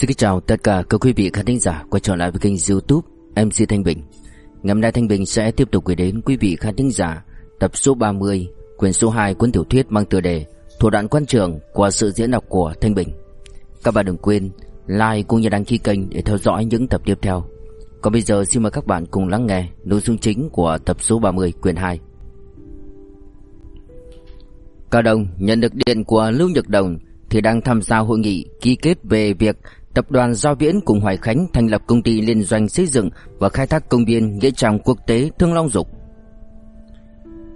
Xin kính chào tất cả các quý vị khán thính giả quay trở lại với kênh youtube MC Thanh Bình. Ngày hôm nay Thanh Bình sẽ tiếp tục gửi đến quý vị khán thính giả tập số 30 quyển số 2 cuốn tiểu thuyết mang tựa đề Thủ đoạn quan trường của sự diễn đọc của Thanh Bình. Các bạn đừng quên like cũng như đăng ký kênh để theo dõi những tập tiếp theo. Còn bây giờ xin mời các bạn cùng lắng nghe nội dung chính của tập số 30 quyển 2 Cao Đồng nhận được điện của Lưu Nhật Đồng thì đang tham gia hội nghị ký kết về việc Tập đoàn Giao Viễn cùng Hoài Khánh thành lập công ty liên doanh xây dựng và khai thác công viên nghĩa trang quốc tế Thương Long Dục.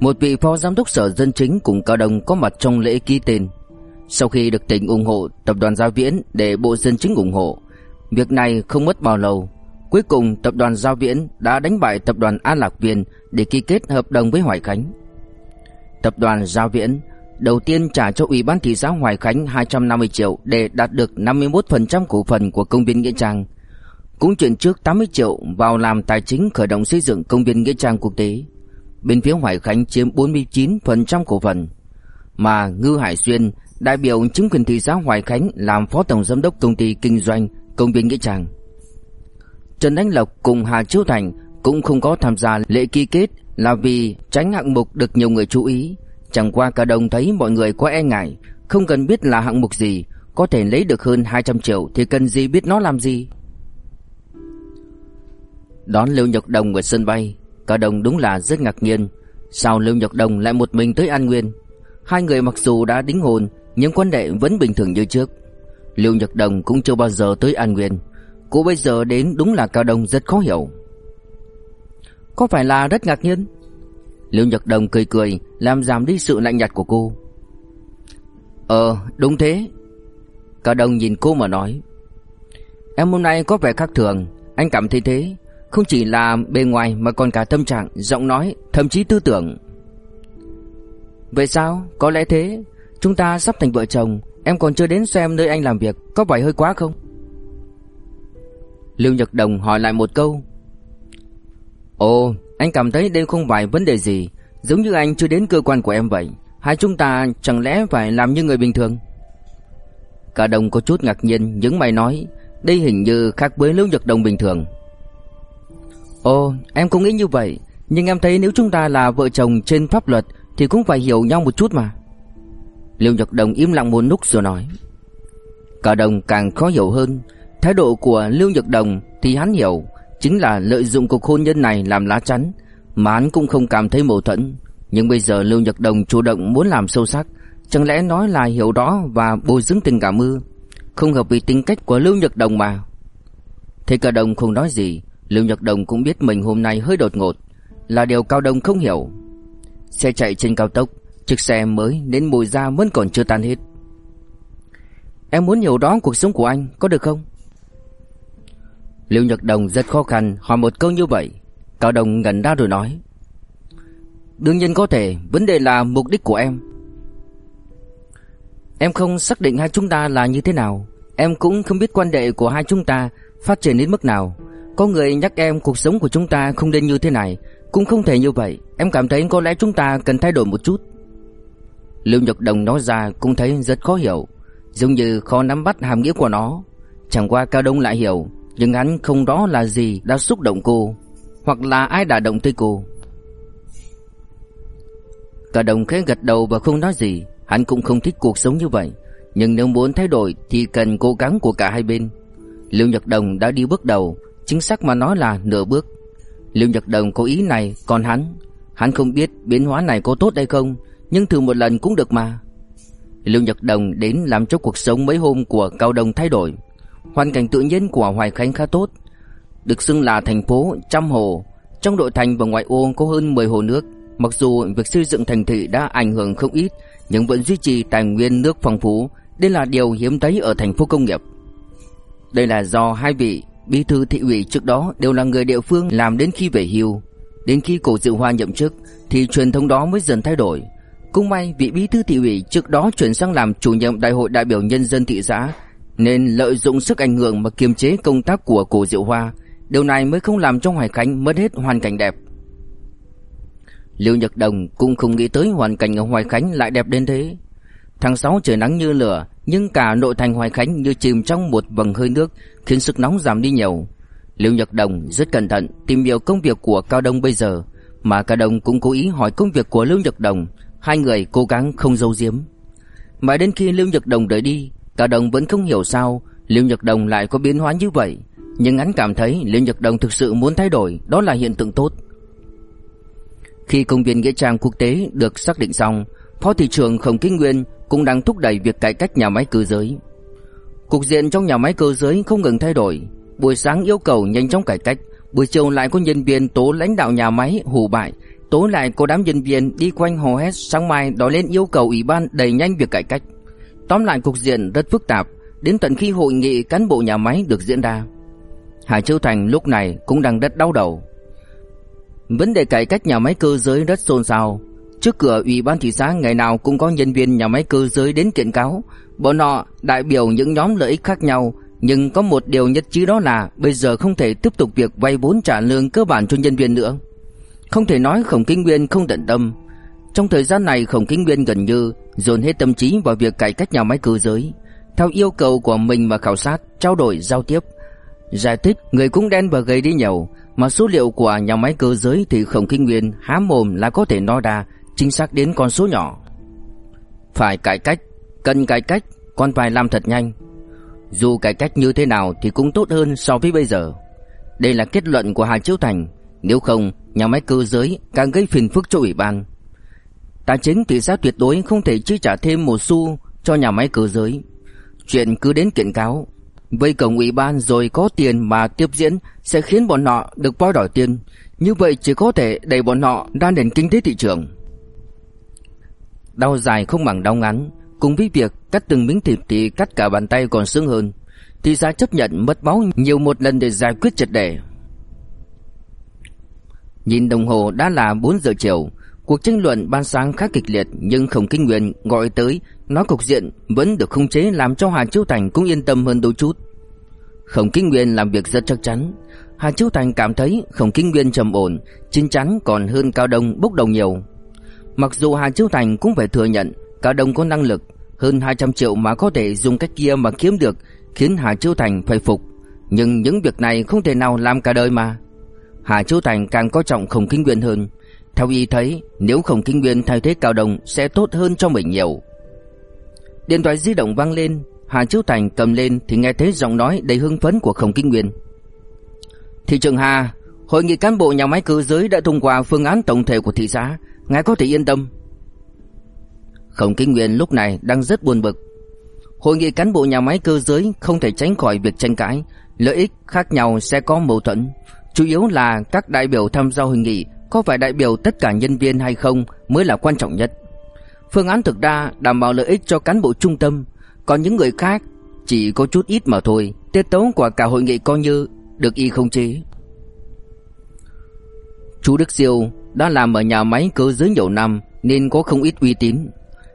Một vị phó giám đốc sở dân chính cùng Cao Đồng có mặt trong lễ ký tên. Sau khi được tỉnh ủng hộ tập đoàn Giao Viễn để Bộ Dân chính ủng hộ, việc này không mất bao lâu. Cuối cùng tập đoàn Giao Viễn đã đánh bại tập đoàn An Lạc Viên để ký kết hợp đồng với Hoài Khánh. Tập đoàn Giao Viễn Đầu tiên trả cho Ủy ban thị xã Hoài Khánh 250 triệu để đạt được 51% cổ phần của công viên Nghĩa Trang. Cũng chuyển trước 80 triệu vào làm tài chính khởi động xây dựng công viên Nghĩa Trang quốc tế. Bên phía Hoài Khánh chiếm 49% cổ phần. Mà Ngư Hải Xuyên, đại biểu chính quyền thị xã Hoài Khánh làm phó tổng giám đốc công ty kinh doanh công viên Nghĩa Trang. Trần Anh Lộc cùng Hà Chiếu Thành cũng không có tham gia lễ ký kết là vì tránh hạng mục được nhiều người chú ý Chẳng qua cả đồng thấy mọi người quá e ngại, Không cần biết là hạng mục gì, Có thể lấy được hơn 200 triệu Thì cần gì biết nó làm gì. Đón Lưu Nhật Đồng ở sân bay, Cả đồng đúng là rất ngạc nhiên, Sao Lưu Nhật Đồng lại một mình tới An Nguyên? Hai người mặc dù đã đính hôn, Nhưng quan hệ vẫn bình thường như trước. Lưu Nhật Đồng cũng chưa bao giờ tới An Nguyên, Cô bây giờ đến đúng là Cao Đông rất khó hiểu. Có phải là rất ngạc nhiên? Lưu Nhật Đồng cười cười, Làm giảm đi sự lạnh nhạt của cô. Ờ đúng thế. Cao Đông nhìn cô mà nói, Em hôm nay có vẻ khác thường, Anh cảm thấy thế. Không chỉ là bề ngoài mà còn cả tâm trạng, Giọng nói, thậm chí tư tưởng. Vậy sao? Có lẽ thế. Chúng ta sắp thành vợ chồng, Em còn chưa đến xem nơi anh làm việc, Có phải hơi quá không? Lưu Nhật Đồng hỏi lại một câu, Ồ anh cảm thấy đây không phải vấn đề gì, Giống như anh chưa đến cơ quan của em vậy. Hai chúng ta chẳng lẽ phải làm như người bình thường? Cả đồng có chút ngạc nhiên, những mày nói, Đây hình như khác với Lưu Nhật Đồng bình thường. Ồ, em cũng nghĩ như vậy, Nhưng em thấy nếu chúng ta là vợ chồng trên pháp luật Thì cũng phải hiểu nhau một chút mà. Lưu Nhật Đồng im lặng một lúc rồi nói. Cả đồng càng khó hiểu hơn, Thái độ của Lưu Nhật Đồng thì hắn hiểu Chính là lợi dụng cuộc hôn nhân này làm lá chắn. Mà hắn cũng không cảm thấy mâu thuẫn. Nhưng bây giờ Lưu Nhật Đồng chủ động muốn làm sâu sắc. Chẳng lẽ nói là hiểu đó và bồi dưỡng tình cảm ư? Không hợp với tính cách của Lưu Nhật Đồng mà. Thế cả đồng không nói gì. Lưu Nhật Đồng cũng biết mình hôm nay hơi đột ngột. Là điều Cao Đông không hiểu. Xe chạy trên cao tốc. Chiếc xe mới đến mùi ra vẫn còn chưa tan hết. Em muốn hiểu đó cuộc sống của anh, Có được không? Lưu Nhật Đồng rất khó khăn hỏi một câu như vậy? Cao Đồng ngẩn ra rồi nói. Đương nhiên có thể, Vấn đề là mục đích của em. Em không xác định hai chúng ta là như thế nào. Em cũng không biết quan hệ của hai chúng ta Phát triển đến mức nào. Có người nhắc em cuộc sống của chúng ta không nên như thế này. Cũng không thể như vậy. Em cảm thấy có lẽ chúng ta cần thay đổi một chút. Lưu Nhật Đồng nói ra cũng thấy rất khó hiểu. Giống như khó nắm bắt hàm nghĩa của nó. Chẳng qua Cao Đông lại hiểu nhưng hắn không rõ là gì đã xúc động cô, Hoặc là ai đã động tới cô. Cả đồng khẽ gật đầu và không nói gì. Hắn cũng không thích cuộc sống như vậy. Nhưng nếu muốn thay đổi Thì cần cố gắng của cả hai bên. Lưu Nhật Đồng đã đi bước đầu. Chính xác mà nói là nửa bước. Lưu Nhật Đồng có ý này, Còn hắn? Hắn không biết biến hóa này có tốt hay không, Nhưng thử một lần cũng được mà. Lưu Nhật Đồng đến làm cho cuộc sống mấy hôm của Cao Đồng thay đổi. Hoàn cảnh tự nhiên của Hoài Khánh khá tốt, Được xưng là thành phố trăm hồ. Trong nội thành và ngoại ô có hơn 10 hồ nước, Mặc dù việc xây dựng thành thị đã ảnh hưởng không ít, Nhưng vẫn duy trì tài nguyên nước phong phú. Đây là điều hiếm thấy ở thành phố công nghiệp. Đây là do hai vị bí thư thị ủy trước đó đều là người địa phương làm đến khi về hưu. Đến khi cổ dự hoa nhậm chức, Thì truyền thống đó mới dần thay đổi. Cũng may vị bí thư thị ủy trước đó chuyển sang làm chủ nhiệm đại hội đại biểu nhân dân thị xã nên lợi dụng sức ảnh hưởng mà kiềm chế công tác của cổ Diệu Hoa, điều này mới không làm cho Hoài Khánh mất hết hoàn cảnh đẹp. Lưu Nhật Đồng cũng không nghĩ tới hoàn cảnh ở Hoài Khánh lại đẹp đến thế. Tháng 6 trời nắng như lửa, nhưng cả nội thành Hoài Khánh như chìm trong một vầng hơi nước, khiến sức nóng giảm đi nhiều. Lưu Nhật Đồng rất cẩn thận tìm hiểu công việc của Cao Đông bây giờ, mà Cao Đông cũng cố ý hỏi công việc của Lưu Nhật Đồng, hai người cố gắng không giấu giếm. Mãi đến khi Lưu Nhật Đồng rời đi, cả đồng vẫn không hiểu sao Lưu Nhật Đồng lại có biến hóa như vậy, nhưng hắn cảm thấy Lưu Nhật Đồng thực sự muốn thay đổi, đó là hiện tượng tốt. Khi công viên nghĩa trang quốc tế được xác định xong, Phó thị trưởng Khổng Kinh Nguyên cũng đang thúc đẩy việc cải cách nhà máy cơ giới. Cục diện trong nhà máy cơ giới không ngừng thay đổi, buổi sáng yêu cầu nhanh chóng cải cách, buổi chiều lại có nhân viên tố lãnh đạo nhà máy hù bại, tối lại có đám nhân viên đi quanh hò hét sáng mai đòi lên yêu cầu ủy ban đẩy nhanh việc cải cách. Tóm lại cục diện rất phức tạp, đến tận khi hội nghị cán bộ nhà máy được diễn ra. Hải Châu Thành lúc này cũng đang rất đau đầu. Vấn đề cải cách nhà máy cơ giới rất xôn xao, Trước cửa ủy ban thị xã ngày nào cũng có nhân viên nhà máy cơ giới đến kiện cáo. Bọn họ đại biểu những nhóm lợi ích khác nhau, nhưng có một điều nhất trí đó là bây giờ không thể tiếp tục việc vay vốn trả lương cơ bản cho nhân viên nữa. Không thể nói Khổng Kinh Nguyên không tận tâm. Trong thời gian này Khổng Kinh Nguyên gần như dồn hết tâm trí vào việc cải cách nhà máy cơ giới. Theo yêu cầu của mình mà khảo sát, trao đổi, giao tiếp. Giải thích người cũng đen và gầy đi nhiều, mà số liệu của nhà máy cơ giới thì Khổng Kinh Nguyên há mồm là có thể nói ra chính xác đến con số nhỏ. Phải cải cách, cần cải cách, còn phải làm thật nhanh. Dù cải cách như thế nào thì cũng tốt hơn so với bây giờ. Đây là kết luận của Hà Chiếu Thành, nếu không nhà máy cơ giới càng gây phiền phức cho ủy ban. Tài chính thị xã tuyệt đối không thể chi trả thêm một xu cho nhà máy cơ giới. Chuyện cứ đến kiện cáo, vây cổng ủy ban rồi có tiền mà tiếp diễn sẽ khiến bọn họ được bao đòi tiền. Như vậy chỉ có thể đẩy bọn họ ra nền kinh tế thị trường. Đau dài không bằng đau ngắn Cùng với việc cắt từng miếng thịt thì cắt cả bàn tay còn sướng hơn Thị xã chấp nhận mất máu nhiều một lần để giải quyết triệt đề Nhìn đồng hồ đã là 4 giờ chiều Cuộc tranh luận ban sáng khá kịch liệt, Nhưng Khổng Kinh Nguyện, gọi tới Nói cục diện vẫn được khống chế Làm cho Hà Chiêu Thành cũng yên tâm hơn đôi chút. Khổng Kinh Nguyên làm việc rất chắc chắn. Hà Chiêu Thành cảm thấy Khổng Kinh Nguyên trầm ổn, Chín chắn còn hơn Cao Đông bốc đồng nhiều. Mặc dù Hà Chiêu Thành cũng phải thừa nhận, Cao Đông có năng lực, Hơn 200 triệu mà có thể dùng cách kia mà kiếm được, Khiến Hà Chiêu Thành phải phục. Nhưng những việc này không thể nào làm cả đời mà. Hà Chiêu Thành càng có trọng Khổng Kinh Nguyên hơn. Theo y thấy, Nếu Khổng Kinh Nguyên thay thế Cao Đồng Sẽ tốt hơn cho mình nhiều. Điện thoại di động vang lên, Hà Chiếu Thành cầm lên thì nghe thấy giọng nói đầy hưng phấn của Khổng Kinh Nguyên. Thị trường Hà, Hội nghị cán bộ nhà máy cơ giới đã thông qua phương án tổng thể của thị xã, Ngài có thể yên tâm. Khổng Kinh Nguyên lúc này đang rất buồn bực. Hội nghị cán bộ nhà máy cơ giới không thể tránh khỏi việc tranh cãi, Lợi ích khác nhau sẽ có mâu thuẫn, Chủ yếu là các đại biểu tham gia hội nghị có phải đại biểu tất cả nhân viên hay không mới là quan trọng nhất Phương án thực ra đảm bảo lợi ích cho cán bộ trung tâm Còn những người khác chỉ có chút ít mà thôi Tiết tấu của cả hội nghị coi như được y không chế Chú Đức Siêu đã làm ở nhà máy cơ giới nhiều năm nên có không ít uy tín.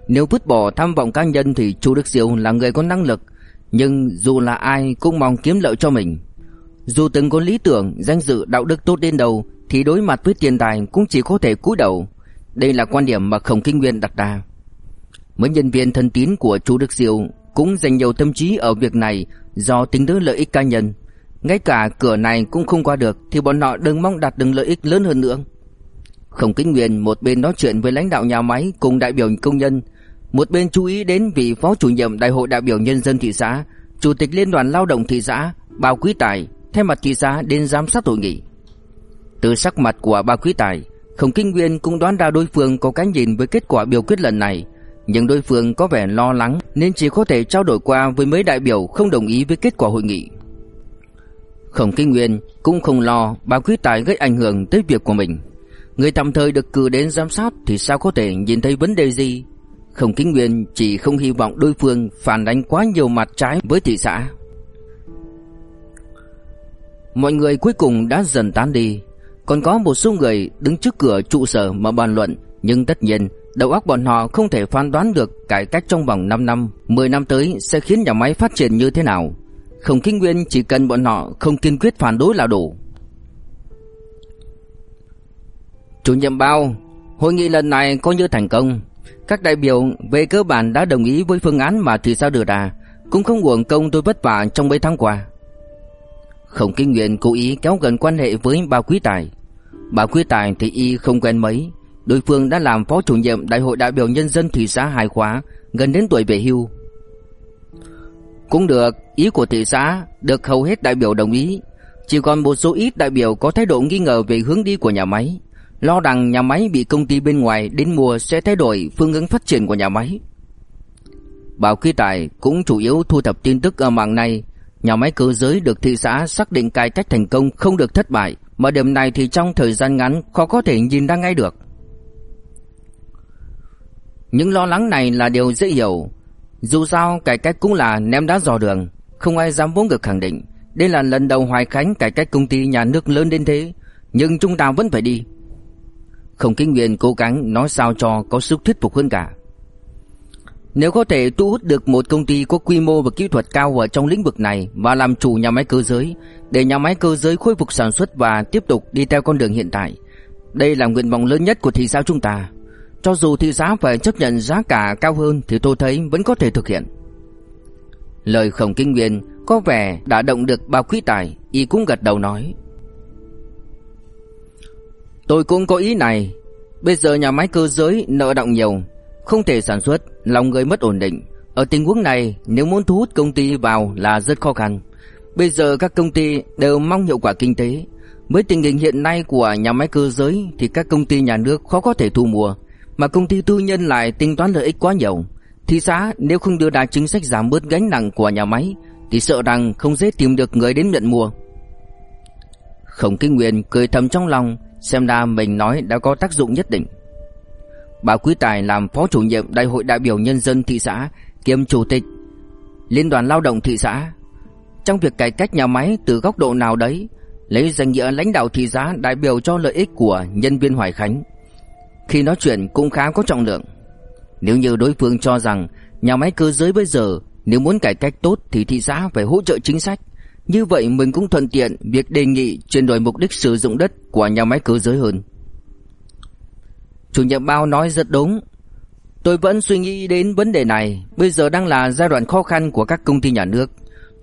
Nếu vứt bỏ tham vọng cá nhân thì chú Đức Siêu là người có năng lực, nhưng dù là ai cũng mong kiếm lợi cho mình. Dù từng có lý tưởng, danh dự, đạo đức tốt đến đâu thì đối mặt với tiền tài cũng chỉ có thể cúi đầu. Đây là quan điểm mà Khổng Kinh Nguyên đặt ra. Mấy nhân viên thân tín của Chu Đức Diêu cũng dành nhiều tâm trí ở việc này do tính tới lợi ích cá nhân. Ngay cả cửa này cũng không qua được thì bọn họ đừng mong đạt được lợi ích lớn hơn nữa. Khổng kinh Nguyên một bên nói chuyện với lãnh đạo nhà máy cùng đại biểu công nhân, một bên chú ý đến vị phó chủ nhiệm đại hội đại biểu nhân dân thị xã, chủ tịch liên đoàn lao động thị xã, Bao Quý Tài, thay mặt thị xã đến giám sát hội nghị. Từ sắc mặt của ba Quý Tài, Khổng Kinh Nguyên cũng đoán ra đối phương có cái nhìn với kết quả biểu quyết lần này, nhưng đối phương có vẻ lo lắng nên chỉ có thể trao đổi qua với mấy đại biểu không đồng ý với kết quả hội nghị. Khổng Kinh Nguyên cũng không lo ba Quý Tài gây ảnh hưởng tới việc của mình. Người tạm thời được cử đến giám sát thì sao có thể nhìn thấy vấn đề gì? khổng kinh Nguyên chỉ không hy vọng đối phương phản ánh quá nhiều mặt trái với thị xã. Mọi người cuối cùng đã dần tán đi, còn có một số người đứng trước cửa trụ sở mà bàn luận, nhưng tất nhiên đầu óc bọn họ không thể phán đoán được cải cách trong vòng 5 năm, 10 năm tới sẽ khiến nhà máy phát triển như thế nào. Không Kinh Nguyên chỉ cần bọn họ không kiên quyết phản đối là đủ. Chủ nhiệm bao, hội nghị lần này coi như thành công. Các đại biểu về cơ bản đã đồng ý với phương án mà Thủy Sao đưa ra, cũng không uổng công tôi vất vả trong mấy tháng qua. Khổng Kinh Nguyên cố ý kéo gần quan hệ với ba Quý Tài. Bà Quý Tài thì y không quen mấy, đối phương đã làm phó chủ nhiệm đại hội đại biểu nhân dân thị xã Hải Khóa, gần đến tuổi về hưu. Cũng được, ý của thị xã được hầu hết đại biểu đồng ý, chỉ còn một số ít đại biểu có thái độ nghi ngờ về hướng đi của nhà máy, lo rằng nhà máy bị công ty bên ngoài đến mua sẽ thay đổi phương hướng phát triển của nhà máy. Bảo Quý Tài cũng chủ yếu thu thập tin tức ở mạng này, nhà máy cơ giới được thị xã xác định cải cách thành công không được thất bại, mà điểm này thì trong thời gian ngắn khó có thể nhìn ra ngay được. Những lo lắng này là điều dễ hiểu, dù sao cải cách cũng là ném đá dò đường, không ai dám vốn được khẳng định đây là lần đầu Hoài Khánh cải cách công ty nhà nước lớn đến thế, nhưng chúng ta vẫn phải đi. Không kinh nguyện cố gắng nói sao cho có sức thuyết phục hơn cả. Nếu có thể thu hút được một công ty có quy mô và kỹ thuật cao ở trong lĩnh vực này và làm chủ nhà máy cơ giới, để nhà máy cơ giới khôi phục sản xuất và tiếp tục đi theo con đường hiện tại, đây là nguyện vọng lớn nhất của thị xã chúng ta. Cho dù thị xã phải chấp nhận giá cả cao hơn thì tôi thấy vẫn có thể thực hiện. Lời khổng kinh nguyên có vẻ đã động được bao quý tài, y cũng gật đầu nói. Tôi cũng có ý này, bây giờ nhà máy cơ giới nợ động nhiều, không thể sản xuất, lòng người mất ổn định. Ở tình huống này, nếu muốn thu hút công ty vào là rất khó khăn. Bây giờ các công ty đều mong hiệu quả kinh tế. Với tình hình hiện nay của nhà máy cơ giới thì các công ty nhà nước khó có thể thu mua, mà công ty tư nhân lại tính toán lợi ích quá nhiều. Thị xã nếu không đưa ra chính sách giảm bớt gánh nặng của nhà máy thì sợ rằng không dễ tìm được người đến nhận mua. Khổng Kinh Nguyên cười thầm trong lòng, xem ra mình nói đã có tác dụng nhất định. Bà Quý Tài làm phó chủ nhiệm Đại hội đại biểu nhân dân thị xã kiêm chủ tịch Liên đoàn lao động thị xã. Trong việc cải cách nhà máy từ góc độ nào đấy, lấy danh nghĩa lãnh đạo thị xã đại biểu cho lợi ích của nhân viên Hoài Khánh. Khi nói chuyện cũng khá có trọng lượng. Nếu như đối phương cho rằng nhà máy cơ giới bây giờ nếu muốn cải cách tốt thì thị xã phải hỗ trợ chính sách. Như vậy mình cũng thuận tiện việc đề nghị chuyển đổi mục đích sử dụng đất của nhà máy cơ giới hơn. Chủ nhiệm bao nói rất đúng. Tôi vẫn suy nghĩ đến vấn đề này. Bây giờ đang là giai đoạn khó khăn của các công ty nhà nước.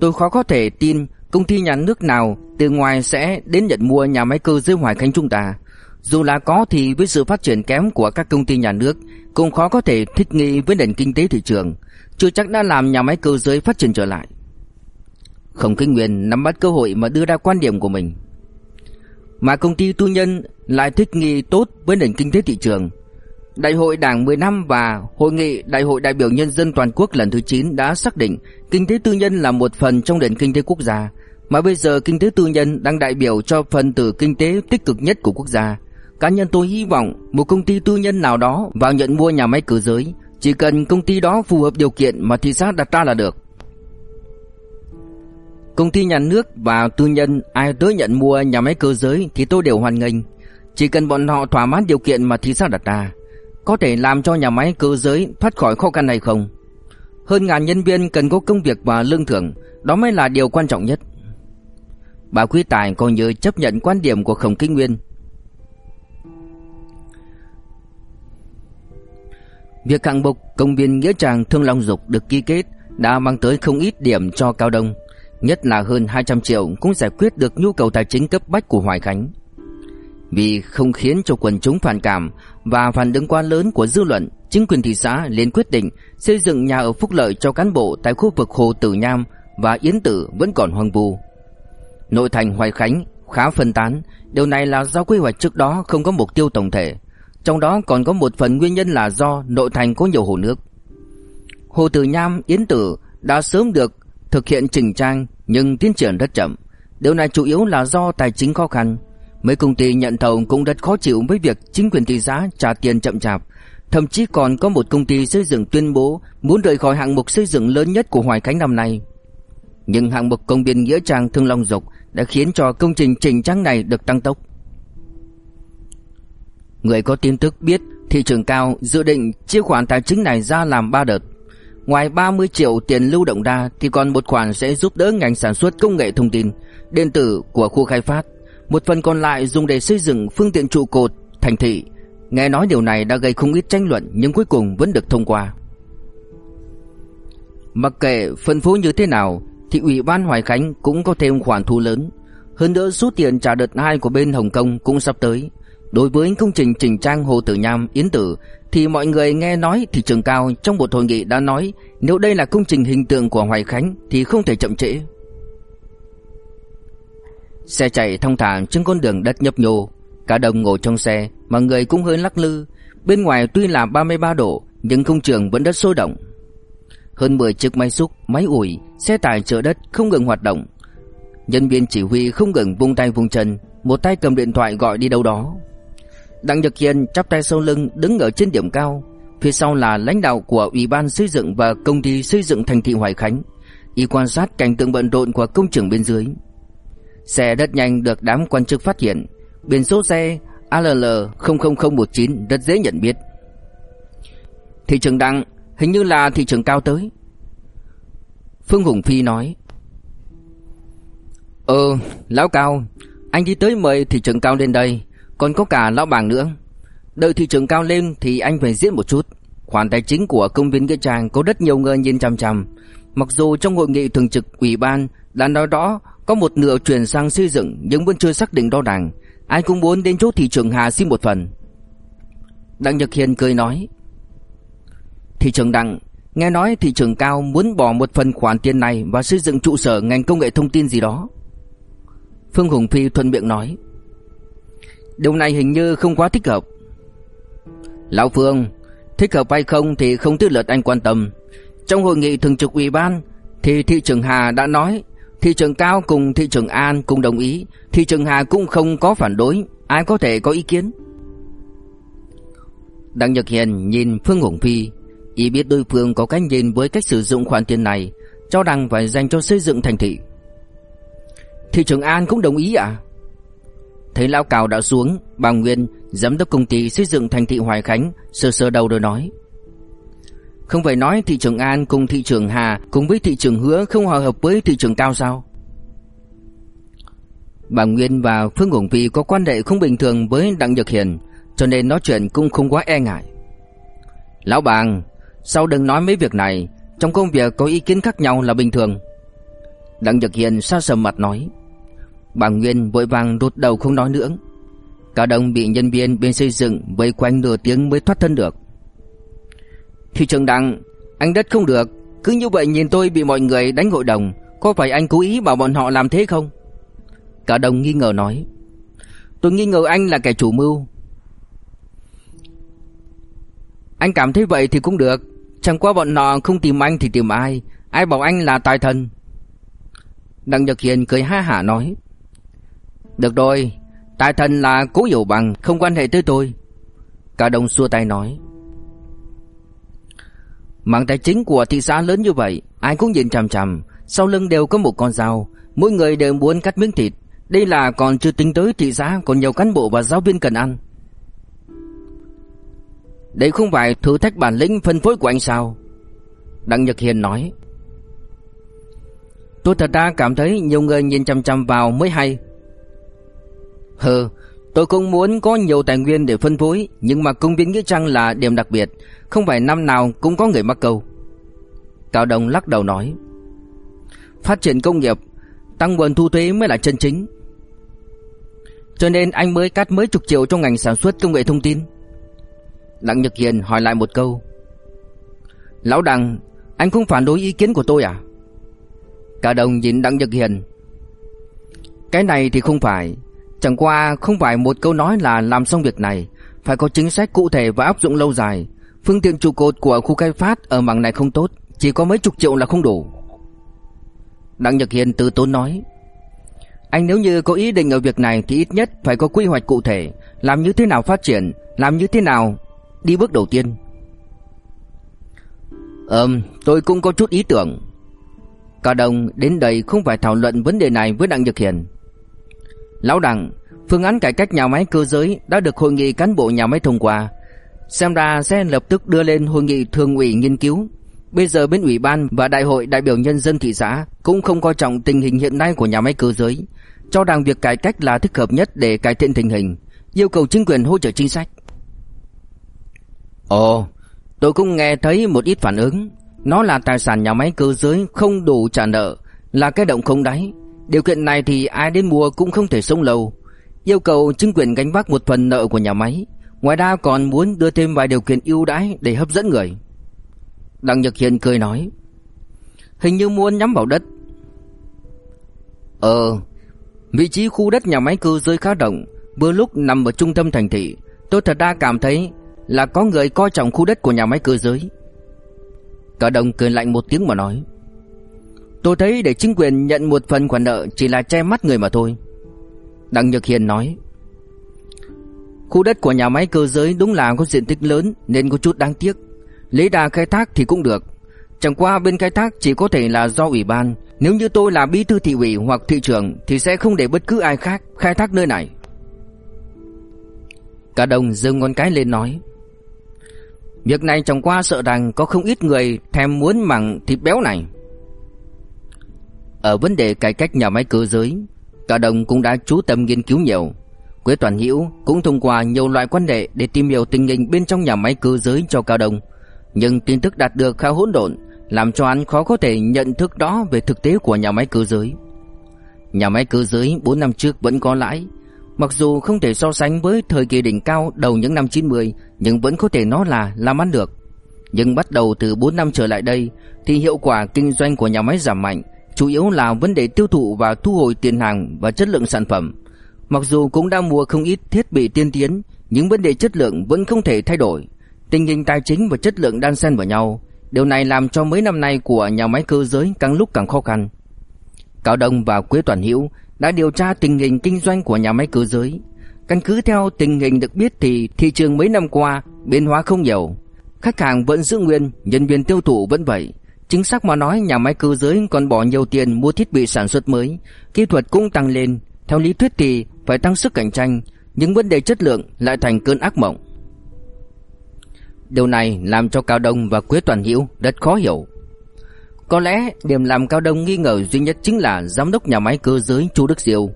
Tôi khó có thể tin công ty nhà nước nào từ ngoài sẽ đến nhận mua nhà máy cơ giới Hoài Khánh chúng ta. Dù là có thì với sự phát triển kém của các công ty nhà nước cũng khó có thể thích nghi với nền kinh tế thị trường chưa chắc đã làm nhà máy cơ giới phát triển trở lại. Khổng Kinh Nguyên nắm bắt cơ hội mà đưa ra quan điểm của mình. Mà công ty tư nhân lại thích nghi tốt với nền kinh tế thị trường. Đại hội Đảng 10 năm và Hội nghị Đại hội đại biểu nhân dân toàn quốc lần thứ 9 đã xác định kinh tế tư nhân là một phần trong nền kinh tế quốc gia, mà bây giờ kinh tế tư nhân đang đại biểu cho phần tử kinh tế tích cực nhất của quốc gia. Cá nhân tôi hy vọng một công ty tư nhân nào đó vào nhận mua nhà máy cơ giới chỉ cần công ty đó phù hợp điều kiện mà thị xã đặt ra là được. Công ty nhà nước và tư nhân ai tới nhận mua nhà máy cơ giới thì tôi đều hoan nghênh. Chỉ cần bọn họ thỏa mãn điều kiện mà thị xã đặt ra, có thể làm cho nhà máy cơ giới thoát khỏi khó khăn này không? Hơn ngàn nhân viên cần có công việc và lương thưởng, đó mới là điều quan trọng nhất. Bà Quý Tài coi như chấp nhận quan điểm của Khổng Kinh Nguyên, Việc hạng mục công viên Nghĩa Trang Thương Long Dục được ký kết đã mang tới không ít điểm cho Cao Đông, nhất là hơn 200 triệu cũng giải quyết được nhu cầu tài chính cấp bách của Hoài Khánh. Vì không khiến cho quần chúng phản cảm và phản ứng quá lớn của dư luận, chính quyền thị xã liền quyết định xây dựng nhà ở phúc lợi cho cán bộ tại khu vực Hồ Tử Nham và Yến Tử vẫn còn hoang vu. Nội thành Hoài Khánh khá phân tán, điều này là do quy hoạch trước đó không có mục tiêu tổng thể, trong đó còn có một phần nguyên nhân là do nội thành có nhiều hồ nước. Hồ Tử Nham, Yến Tử đã sớm được thực hiện chỉnh trang nhưng tiến triển rất chậm. Điều này chủ yếu là do tài chính khó khăn. Mấy công ty nhận thầu cũng rất khó chịu với việc chính quyền thị xã trả tiền chậm chạp. Thậm chí còn có một công ty xây dựng tuyên bố muốn rời khỏi hạng mục xây dựng lớn nhất của Hoài Khánh năm nay. Nhưng hạng mục công viên Nghĩa Trang Thương Long Dục đã khiến cho công trình chỉnh trang này được tăng tốc. Người có tin tức biết thị trường cao dự định chia khoản tài chính này ra làm 3 đợt. Ngoài 30 triệu tiền lưu động ra thì còn một khoản sẽ giúp đỡ ngành sản xuất công nghệ thông tin, điện tử của khu khai phát. Một phần còn lại dùng để xây dựng phương tiện trụ cột, thành thị. Nghe nói điều này đã gây không ít tranh luận nhưng cuối cùng vẫn được thông qua. Mặc kệ phân phối như thế nào thì Ủy ban Hoài Khánh cũng có thêm khoản thu lớn. Hơn nữa số tiền trả đợt 2 của bên Hồng Kông cũng sắp tới. Đối với công trình chỉnh trang Hồ Tử Nham, Yến Tử thì mọi người nghe nói thị trường cao trong một hội nghị đã nói nếu đây là công trình hình tượng của Hoài Khánh thì không thể chậm trễ. Xe chạy thông thả trên con đường đất nhấp nhô, cả đồng ngồi trong xe mà người cũng hơi lắc lư. Bên ngoài tuy là 33 độ nhưng công trường vẫn rất sôi động. Hơn 10 chiếc máy xúc, máy ủi, xe tải chở đất không ngừng hoạt động. Nhân viên chỉ huy không ngừng vung tay vung chân, một tay cầm điện thoại gọi đi đâu đó. Đặng Nhật Hiền chắp tay sau lưng đứng ở trên điểm cao, phía sau là lãnh đạo của Ủy ban xây dựng và công ty xây dựng thành thị Hoài Khánh. Y quan sát cảnh tượng bận rộn của công trường bên dưới. Xe rất nhanh được đám quan chức phát hiện, biển số xe ALL 00019 rất dễ nhận biết. Thị trường đăng, hình như là thị trường cao tới. Phương Hùng Phi nói. Ờ, lão cao, anh đi tới mời thị trường cao lên đây, còn có cả lão bàng nữa. Đợi thị trường cao lên thì anh phải diễn một chút. Khoản tài chính của công viên Nghĩa Trang có rất nhiều người nhìn chằm chằm. Mặc dù trong hội nghị thường trực ủy ban đã nói đó có một nửa chuyển sang xây dựng nhưng vẫn chưa xác định đo đạc. Ai cũng muốn đến chỗ thị trường Hà xin một phần. Đặng Nhật Hiền cười nói. Thị trường Đặng, nghe nói thị trường cao muốn bỏ một phần khoản tiền này và xây dựng trụ sở ngành công nghệ thông tin gì đó. Phương Hùng Phi thuận miệng nói. Điều này hình như không quá thích hợp. Lão Phương, thích hợp hay không thì không tư lượt anh quan tâm. Trong hội nghị thường trực ủy ban thì thị trường Hà đã nói thị trường cao cùng thị trường An cùng đồng ý, thị trường Hà cũng không có phản đối, ai có thể có ý kiến. Đặng Nhật Hiền nhìn Phương Hồng Phi, ý biết đối phương có cách nhìn với cách sử dụng khoản tiền này, cho rằng phải dành cho xây dựng thành thị. Thị trường An cũng đồng ý à? Thấy lão cào đã xuống, bà Nguyên, giám đốc công ty xây dựng thành thị Hoài Khánh, sơ sơ đầu rồi nói. Không phải nói thị trường An cùng thị trường Hà cùng với thị trường Hứa không hòa hợp với thị trường Cao sao? Bà Nguyên và Phương Hùng Phi có quan hệ không bình thường với Đặng Nhật Hiền, cho nên nói chuyện cũng không quá e ngại. Lão bàng, sau đừng nói mấy việc này, trong công việc có ý kiến khác nhau là bình thường. Đặng Nhật Hiền xa sầm mặt nói. Bà Nguyên vội vàng rụt đầu không nói nữa. Cả đồng bị nhân viên bên xây dựng vây quanh nửa tiếng mới thoát thân được. Thị trường Đặng, anh đất không được, cứ như vậy nhìn tôi bị mọi người đánh hội đồng, có phải anh cố ý bảo bọn họ làm thế không? Cả đồng nghi ngờ nói. Tôi nghi ngờ anh là kẻ chủ mưu. Anh cảm thấy vậy thì cũng được, chẳng qua bọn họ không tìm anh thì tìm ai, ai bảo anh là tài thần. Đặng Nhật Hiền cười ha hả nói. Được rồi, tài thần là cố hiểu bằng, không quan hệ tới tôi. Cả đồng xua tay nói. Mạng tài chính của thị xã lớn như vậy, ai cũng nhìn chằm chằm, sau lưng đều có một con dao, mỗi người đều muốn cắt miếng thịt. Đây là còn chưa tính tới thị xã còn nhiều cán bộ và giáo viên cần ăn. Đây không phải thử thách bản lĩnh phân phối của anh sao? Đặng Nhật Hiền nói. Tôi thật ra cảm thấy nhiều người nhìn chằm chằm vào mới hay. Hừ, tôi cũng muốn có nhiều tài nguyên để phân phối, nhưng mà công viên Nghĩa Trang là điểm đặc biệt, không phải năm nào cũng có người mắc câu. Cao Đông lắc đầu nói. Phát triển công nghiệp, tăng nguồn thu thuế mới là chân chính. Cho nên anh mới cắt mấy chục triệu trong ngành sản xuất công nghệ thông tin. Đặng Nhật Hiền hỏi lại một câu. Lão Đặng, anh không phản đối ý kiến của tôi à? Cả đồng nhìn Đặng Nhật Hiền. Cái này thì không phải, chẳng qua không phải một câu nói là làm xong việc này, phải có chính sách cụ thể và áp dụng lâu dài. Phương tiện trụ cột của khu khai phát ở mảng này không tốt, chỉ có mấy chục triệu là không đủ. Đặng Nhật Hiền từ tốn nói. Anh nếu như có ý định ở việc này thì ít nhất phải có quy hoạch cụ thể, làm như thế nào phát triển, làm như thế nào đi bước đầu tiên. Ừm, tôi cũng có chút ý tưởng. Cả đồng đến đây không phải thảo luận vấn đề này với Đặng Nhật Hiền. Lão Đặng, phương án cải cách nhà máy cơ giới đã được hội nghị cán bộ nhà máy thông qua. Xem ra sẽ lập tức đưa lên hội nghị thường ủy nghiên cứu. Bây giờ bên ủy ban và đại hội đại biểu nhân dân thị xã cũng không coi trọng tình hình hiện nay của nhà máy cơ giới, cho rằng việc cải cách là thích hợp nhất để cải thiện tình hình, yêu cầu chính quyền hỗ trợ chính sách. Ồ, tôi cũng nghe thấy một ít phản ứng. Nó là tài sản nhà máy cơ giới không đủ trả nợ, là cái động không đáy. Điều kiện này thì ai đến mua cũng không thể sống lâu. Yêu cầu chính quyền gánh vác một phần nợ của nhà máy. Ngoài ra còn muốn đưa thêm vài điều kiện ưu đãi để hấp dẫn người. Đặng Nhật Hiền cười nói. Hình như muốn nhắm vào đất. Ờ, vị trí khu đất nhà máy cơ giới khá rộng, vừa lúc nằm ở trung tâm thành thị. Tôi thật ra cảm thấy là có người coi trọng khu đất của nhà máy cơ giới. Cả đồng cười lạnh một tiếng mà nói. Tôi thấy để chính quyền nhận một phần khoản nợ chỉ là che mắt người mà thôi. Đặng Nhật Hiền nói. Khu đất của nhà máy cơ giới đúng là có diện tích lớn nên có chút đáng tiếc. Lấy đà khai thác thì cũng được. Chẳng qua bên khai thác chỉ có thể là do ủy ban. Nếu như tôi là bí thư thị ủy hoặc thị trưởng thì sẽ không để bất cứ ai khác khai thác nơi này. Cả đồng dừng ngón cái lên nói. Việc này chẳng qua sợ rằng có không ít người thèm muốn mảng thịt béo này. Ở vấn đề cải cách nhà máy cơ giới, cả đồng cũng đã chú tâm nghiên cứu nhiều. Quế Toàn Hữu cũng thông qua nhiều loại quan hệ để tìm hiểu tình hình bên trong nhà máy cơ giới cho Cao Đông, nhưng tin tức đạt được khá hỗn độn, làm cho anh khó có thể nhận thức đó về thực tế của nhà máy cơ giới. Nhà máy cơ giới 4 năm trước vẫn có lãi, mặc dù không thể so sánh với thời kỳ đỉnh cao đầu những năm 90, nhưng vẫn có thể nói là làm ăn được. Nhưng bắt đầu từ 4 năm trở lại đây thì hiệu quả kinh doanh của nhà máy giảm mạnh, chủ yếu là vấn đề tiêu thụ và thu hồi tiền hàng và chất lượng sản phẩm. Mặc dù cũng đã mua không ít thiết bị tiên tiến, nhưng vấn đề chất lượng vẫn không thể thay đổi. Tình hình tài chính và chất lượng đan xen vào nhau, điều này làm cho mấy năm nay của nhà máy cơ giới càng lúc càng khó khăn. Cao Đông và Quế Toàn Hữu đã điều tra tình hình kinh doanh của nhà máy cơ giới. Căn cứ theo tình hình được biết thì thị trường mấy năm qua biến hóa không nhiều. Khách hàng vẫn giữ nguyên, nhân viên tiêu thụ vẫn vậy. Chính xác mà nói nhà máy cơ giới còn bỏ nhiều tiền mua thiết bị sản xuất mới, kỹ thuật cũng tăng lên. Theo lý thuyết thì phải tăng sức cạnh tranh, nhưng vấn đề chất lượng lại thành cơn ác mộng. Điều này làm cho Cao Đông và Quế Toàn Hữu rất khó hiểu. Có lẽ điểm làm Cao Đông nghi ngờ duy nhất chính là giám đốc nhà máy cơ giới Chu Đức Siêu.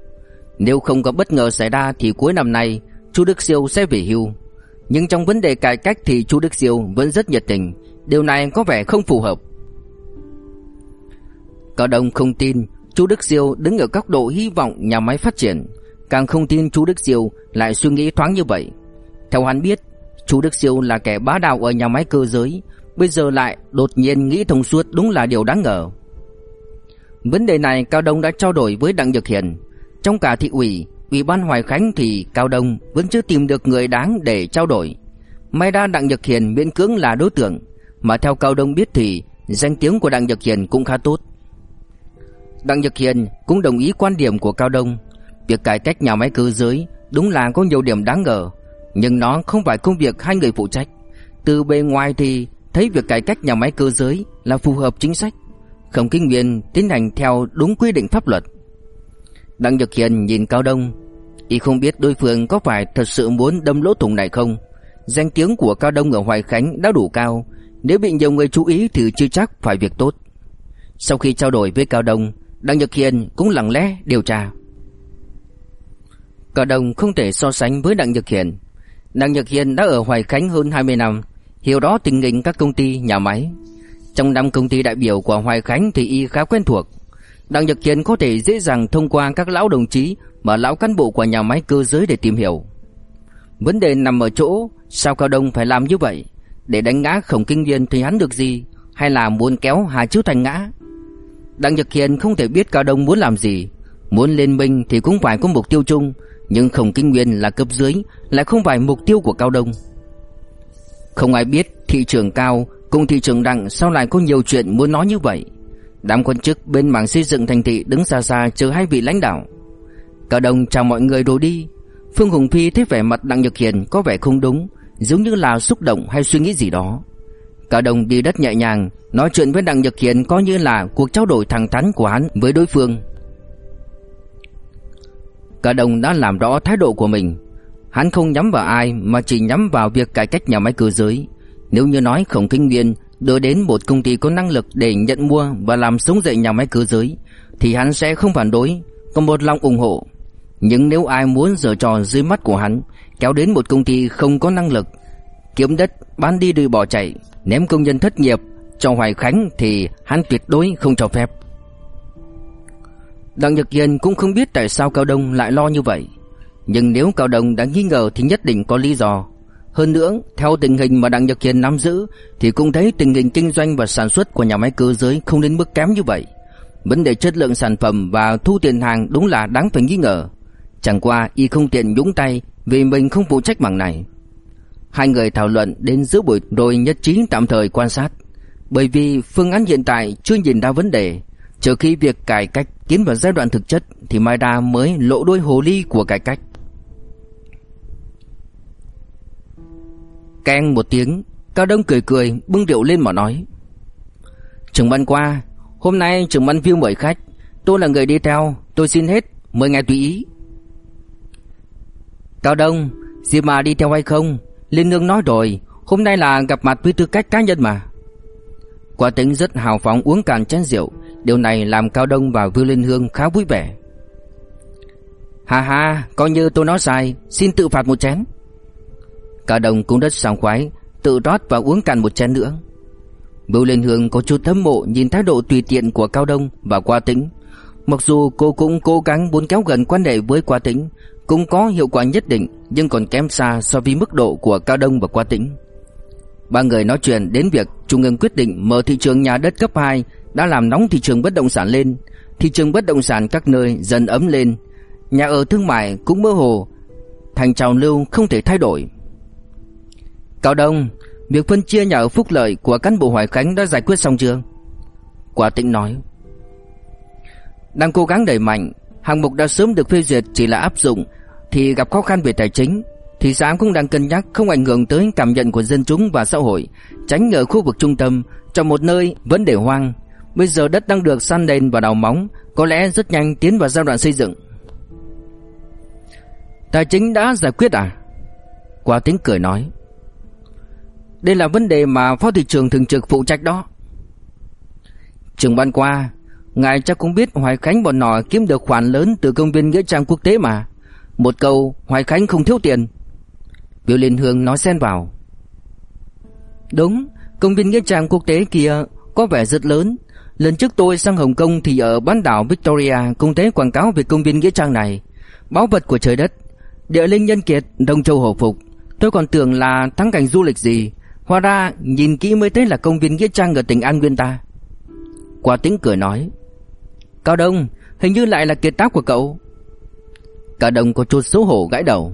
Nếu không có bất ngờ xảy ra thì cuối năm nay Chu Đức Siêu sẽ về hưu. Nhưng trong vấn đề cải cách thì Chu Đức Siêu vẫn rất nhiệt tình, điều này có vẻ không phù hợp. Cao Đông không tin chú Đức Diêu đứng ở góc độ hy vọng nhà máy phát triển, càng không tin chú Đức Diêu lại suy nghĩ thoáng như vậy. Theo hắn biết, chú Đức Siêu là kẻ bá đạo ở nhà máy cơ giới, bây giờ lại đột nhiên nghĩ thông suốt đúng là điều đáng ngờ. Vấn đề này Cao Đông đã trao đổi với Đặng Nhật Hiền. Trong cả thị ủy, ủy ban Hoài Khánh thì Cao Đông vẫn chưa tìm được người đáng để trao đổi. May ra Đặng Nhật Hiền miễn cưỡng là đối tượng, mà theo Cao Đông biết thì danh tiếng của Đặng Nhật Hiền cũng khá tốt. Đặng Nhật Hiền cũng đồng ý quan điểm của Cao Đông. Việc cải cách nhà máy cơ giới đúng là có nhiều điểm đáng ngờ, nhưng nó không phải công việc hai người phụ trách. Từ bề ngoài thì thấy việc cải cách nhà máy cơ giới là phù hợp chính sách, không kinh nghiệm tiến hành theo đúng quy định pháp luật. Đặng Nhật Hiền nhìn Cao Đông, y không biết đối phương có phải thật sự muốn đâm lỗ thủng này không. Danh tiếng của Cao Đông ở Hoài Khánh đã đủ cao, nếu bị nhiều người chú ý thì chưa chắc phải việc tốt. Sau khi trao đổi với Cao Đông, Đặng Nhật Hiền cũng lặng lẽ điều tra. Cao Đông không thể so sánh với Đặng Nhật Hiền. Đặng Nhật Hiền đã ở Hoài Khánh hơn 20 năm, hiểu rõ tình hình các công ty, nhà máy. Trong năm công ty đại biểu của Hoài Khánh thì y khá quen thuộc. Đặng Nhật Hiền có thể dễ dàng thông qua các lão đồng chí và lão cán bộ của nhà máy cơ giới để tìm hiểu. Vấn đề nằm ở chỗ sao Cao Đông phải làm như vậy? Để đánh ngã khổng kinh viên thì hắn được gì? Hay là muốn kéo Hà Chiếu Thành ngã? Đặng Nhật Hiền không thể biết Cao Đông muốn làm gì. Muốn lên minh thì cũng phải có mục tiêu chung, nhưng Khổng Kinh Nguyên là cấp dưới, lại không phải mục tiêu của Cao Đông. Không ai biết thị trường cao cùng thị trường đặng sao lại có nhiều chuyện muốn nói như vậy. Đám quan chức bên mảng xây dựng thành thị đứng xa xa chờ hai vị lãnh đạo. Cao Đông chào mọi người rồi đi. Phương Hùng Phi thấy vẻ mặt Đặng Nhật Hiền có vẻ không đúng, giống như là xúc động hay suy nghĩ gì đó. Cả đồng đi đất nhẹ nhàng, nói chuyện với Đặng Nhật Hiền coi như là cuộc trao đổi thẳng thắn của hắn với đối phương. Cả đồng đã làm rõ thái độ của mình. Hắn không nhắm vào ai mà chỉ nhắm vào việc cải cách nhà máy cơ giới. Nếu như nói Khổng Kinh viên đưa đến một công ty có năng lực để nhận mua và làm sống dậy nhà máy cơ giới, thì hắn sẽ không phản đối, còn một lòng ủng hộ. Nhưng nếu ai muốn giở trò dưới mắt của hắn, kéo đến một công ty không có năng lực, kiếm đất, bán đi rồi bỏ chạy, ném công nhân thất nghiệp cho Hoài Khánh thì hắn tuyệt đối không cho phép. Đặng Nhật Hiền cũng không biết tại sao Cao Đông lại lo như vậy. Nhưng nếu Cao Đông đã nghi ngờ thì nhất định có lý do. Hơn nữa, theo tình hình mà Đặng Nhật Hiền nắm giữ thì cũng thấy tình hình kinh doanh và sản xuất của nhà máy cơ giới không đến mức kém như vậy. Vấn đề chất lượng sản phẩm và thu tiền hàng đúng là đáng phải nghi ngờ. Chẳng qua y không tiện nhúng tay vì mình không phụ trách mảng này. Hai người thảo luận đến giữa buổi rồi nhất trí tạm thời quan sát. Bởi vì phương án hiện tại chưa nhìn ra vấn đề, trừ khi việc cải cách tiến vào giai đoạn thực chất thì mai đa mới lộ đôi hồ ly của cải cách. Keng một tiếng, Cao Đông cười cười bưng rượu lên mà nói. Trưởng ban qua, hôm nay trưởng ban view mời khách, tôi là người đi theo, tôi xin hết, mời ngài tùy ý. Cao Đông, gì mà đi theo hay không? Liên Nương nói rồi, hôm nay là gặp mặt với tư cách cá nhân mà. Quả tính rất hào phóng uống cạn chén rượu, điều này làm Cao Đông và Vưu Liên Hương khá vui vẻ. Hà hà, coi như tôi nói sai, xin tự phạt một chén. Cao Đông cũng rất sảng khoái, tự rót và uống cạn một chén nữa. Vưu Liên Hương có chút thấm mộ nhìn thái độ tùy tiện của Cao Đông và Qua Tĩnh. Mặc dù cô cũng cố gắng muốn kéo gần quan hệ với Qua Tĩnh, cũng có hiệu quả nhất định nhưng còn kém xa so với mức độ của Cao Đông và Qua Tĩnh. Ba người nói chuyện đến việc Trung ương quyết định mở thị trường nhà đất cấp 2 đã làm nóng thị trường bất động sản lên. Thị trường bất động sản các nơi dần ấm lên. Nhà ở thương mại cũng mơ hồ, thành trào lưu không thể thay đổi. Cao Đông, việc phân chia nhà ở phúc lợi của cán bộ Hoài Khánh đã giải quyết xong chưa? Quả tĩnh nói. Đang cố gắng đẩy mạnh, hạng mục đã sớm được phê duyệt chỉ là áp dụng thì gặp khó khăn về tài chính. Thị xã cũng đang cân nhắc không ảnh hưởng tới cảm nhận của dân chúng và xã hội, tránh ở khu vực trung tâm, trong một nơi vẫn để hoang. Bây giờ đất đang được săn đền và đào móng, có lẽ rất nhanh tiến vào giai đoạn xây dựng. Tài chính đã giải quyết à? Quả tính cười nói. Đây là vấn đề mà phó thị trưởng thường trực phụ trách đó. Trường ban qua, ngài chắc cũng biết Hoài Khánh bọn nọ kiếm được khoản lớn từ công viên nghĩa trang quốc tế mà. Một câu, Hoài Khánh không thiếu tiền. Biểu Liên Hương nói xen vào. Đúng, công viên nghĩa trang quốc tế kia có vẻ rất lớn. Lần trước tôi sang Hồng Kông thì ở bán đảo Victoria công tế quảng cáo về công viên nghĩa trang này. Báu vật của trời đất, địa linh nhân kiệt, đông châu hổ phục. Tôi còn tưởng là thắng cảnh du lịch gì. Hóa ra nhìn kỹ mới thấy là công viên nghĩa trang ở tỉnh An Nguyên ta. Quả tính cười nói. Cao Đông, hình như lại là kiệt tác của cậu cả đồng có chút xấu hổ gãi đầu.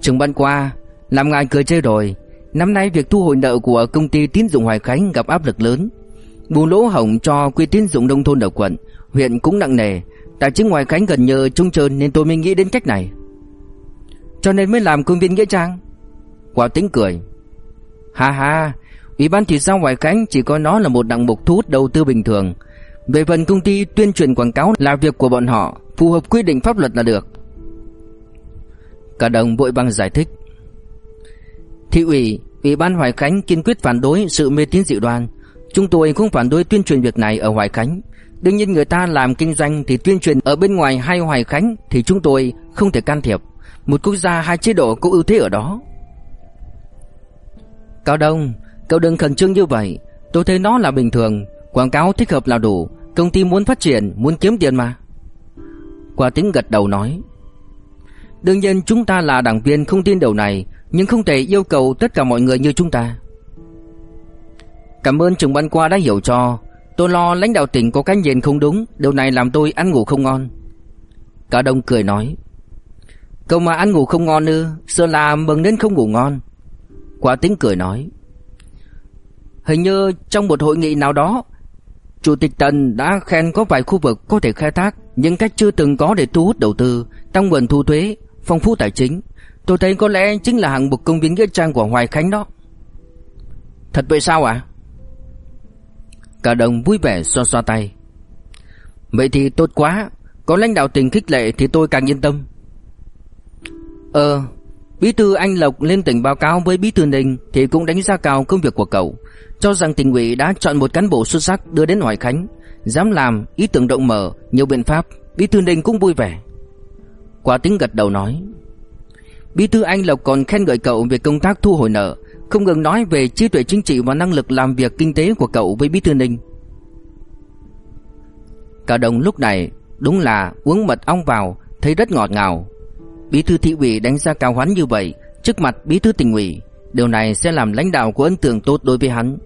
Trường ban qua, làm ngài cười chơi rồi. Năm nay việc thu hồi nợ của công ty tín dụng Hoài Khánh gặp áp lực lớn. Bù lỗ hỏng cho quỹ tín dụng nông thôn ở quận, huyện cũng nặng nề. Tài chính Hoài Khánh gần nhờ trung trơn nên tôi mới nghĩ đến cách này. Cho nên mới làm công viên nghĩa trang. Quả tính cười. Ha ha, Ủy ban thị xã Hoài Khánh chỉ coi nó là một đặng mục thu hút đầu tư bình thường. Về phần công ty tuyên truyền quảng cáo là việc của bọn họ, phù hợp quy định pháp luật là được. Cả đồng vội vàng giải thích. Thị ủy, Ủy ban Hoài Khánh kiên quyết phản đối sự mê tín dị đoan. Chúng tôi cũng phản đối tuyên truyền việc này ở Hoài Khánh. Đương nhiên người ta làm kinh doanh thì tuyên truyền ở bên ngoài hay Hoài Khánh thì chúng tôi không thể can thiệp. Một quốc gia hai chế độ có ưu thế ở đó. Cao Đông, cậu đừng khẩn trương như vậy. Tôi thấy nó là bình thường. Quảng cáo thích hợp là đủ. Công ty muốn phát triển, muốn kiếm tiền mà. Quả tính gật đầu nói. Đương nhiên chúng ta là đảng viên không tin điều này, Nhưng không thể yêu cầu tất cả mọi người như chúng ta. Cảm ơn trưởng ban qua đã hiểu cho. Tôi lo lãnh đạo tỉnh có cái nhìn không đúng, Điều này làm tôi ăn ngủ không ngon. Cả đông cười nói. Cậu mà ăn ngủ không ngon ư, Sợ là mừng đến không ngủ ngon. Quả tính cười nói. Hình như trong một hội nghị nào đó, Chủ tịch Tần đã khen có vài khu vực có thể khai thác những cách chưa từng có để thu hút đầu tư Tăng nguồn thu thuế phong phú tài chính. Tôi thấy có lẽ chính là hạng mục công viên nghĩa trang của Hoài Khánh đó. Thật vậy sao ạ? Cả đồng vui vẻ xoa xoa tay. Vậy thì tốt quá, có lãnh đạo tỉnh khích lệ thì tôi càng yên tâm. Ờ, Bí thư Anh Lộc lên tỉnh báo cáo với Bí thư Ninh thì cũng đánh giá cao công việc của cậu, cho rằng tỉnh ủy đã chọn một cán bộ xuất sắc đưa đến Hoài Khánh, dám làm, ý tưởng rộng mở, nhiều biện pháp, Bí thư Ninh cũng vui vẻ. Quả tính gật đầu nói Bí thư Anh Lộc còn khen ngợi cậu về công tác thu hồi nợ, không ngừng nói về trí tuệ chính trị và năng lực làm việc kinh tế của cậu với Bí thư Ninh. Cả đồng lúc này đúng là uống mật ong vào thấy rất ngọt ngào. Bí thư thị ủy đánh giá cao hắn như vậy trước mặt bí thư tỉnh ủy, điều này sẽ làm lãnh đạo có ấn tượng tốt đối với hắn.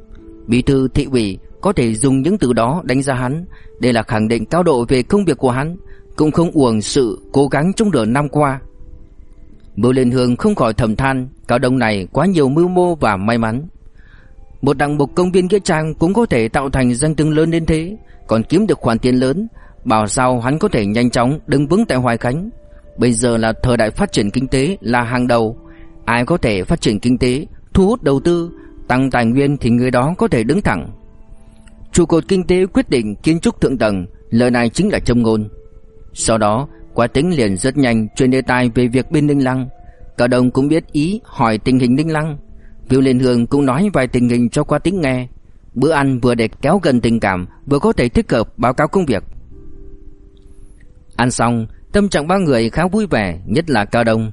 Bí thư thị ủy có thể dùng những từ đó đánh giá hắn, đây là khẳng định cao độ về công việc của hắn, cũng không uổng sự cố gắng trong nửa năm qua. Bưu Liên Hương không khỏi thầm than, cao đông này quá nhiều mưu mô và may mắn. Một đảng mục công viên Nghĩa Trang cũng có thể tạo thành danh tiếng lớn đến thế, còn kiếm được khoản tiền lớn, bảo sao hắn có thể nhanh chóng đứng vững tại Hoài Khánh. Bây giờ là thời đại phát triển kinh tế là hàng đầu, ai có thể phát triển kinh tế, thu hút đầu tư, tăng tài nguyên thì người đó có thể đứng thẳng. Trụ cột kinh tế quyết định kiến trúc thượng tầng, lời này chính là châm ngôn. Sau đó, Quá tính liền rất nhanh truyền đề tài về việc bên Ninh Lăng. Cả đồng cũng biết ý hỏi tình hình Ninh Lăng. Viu Liên Hương cũng nói vài tình hình cho Quá tính nghe. Bữa ăn vừa để kéo gần tình cảm, vừa có thể thích hợp báo cáo công việc. Ăn xong, tâm trạng ba người khá vui vẻ, nhất là Cao Đông.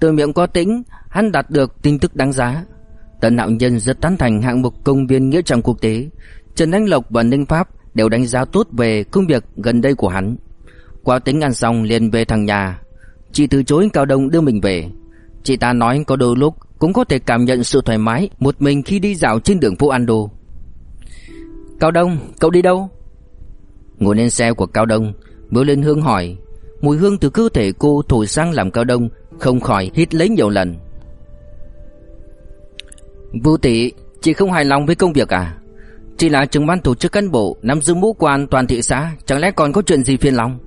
Từ miệng có tính, hắn đạt được tin tức đáng giá. Tần Hạo Nhân rất tán thành hạng mục công viên nghĩa trang quốc tế. Trần Anh Lộc và Ninh Pháp đều đánh giá tốt về công việc gần đây của hắn. Qua tính ăn xong liền về thằng nhà. Chị từ chối Cao Đông đưa mình về. Chị ta nói có đôi lúc Cũng có thể cảm nhận sự thoải mái Một mình khi đi dạo trên đường phố Ando. Cao Đông, cậu đi đâu? Ngồi lên xe của Cao Đông Bước lên hương hỏi. Mùi hương từ cơ thể cô thổi sang làm Cao Đông Không khỏi hít lấy nhiều lần. Vũ tỷ Chị không hài lòng với công việc à? Chỉ là trưởng ban tổ chức cán bộ Nắm giữ mũ quan toàn thị xã Chẳng lẽ còn có chuyện gì phiền lòng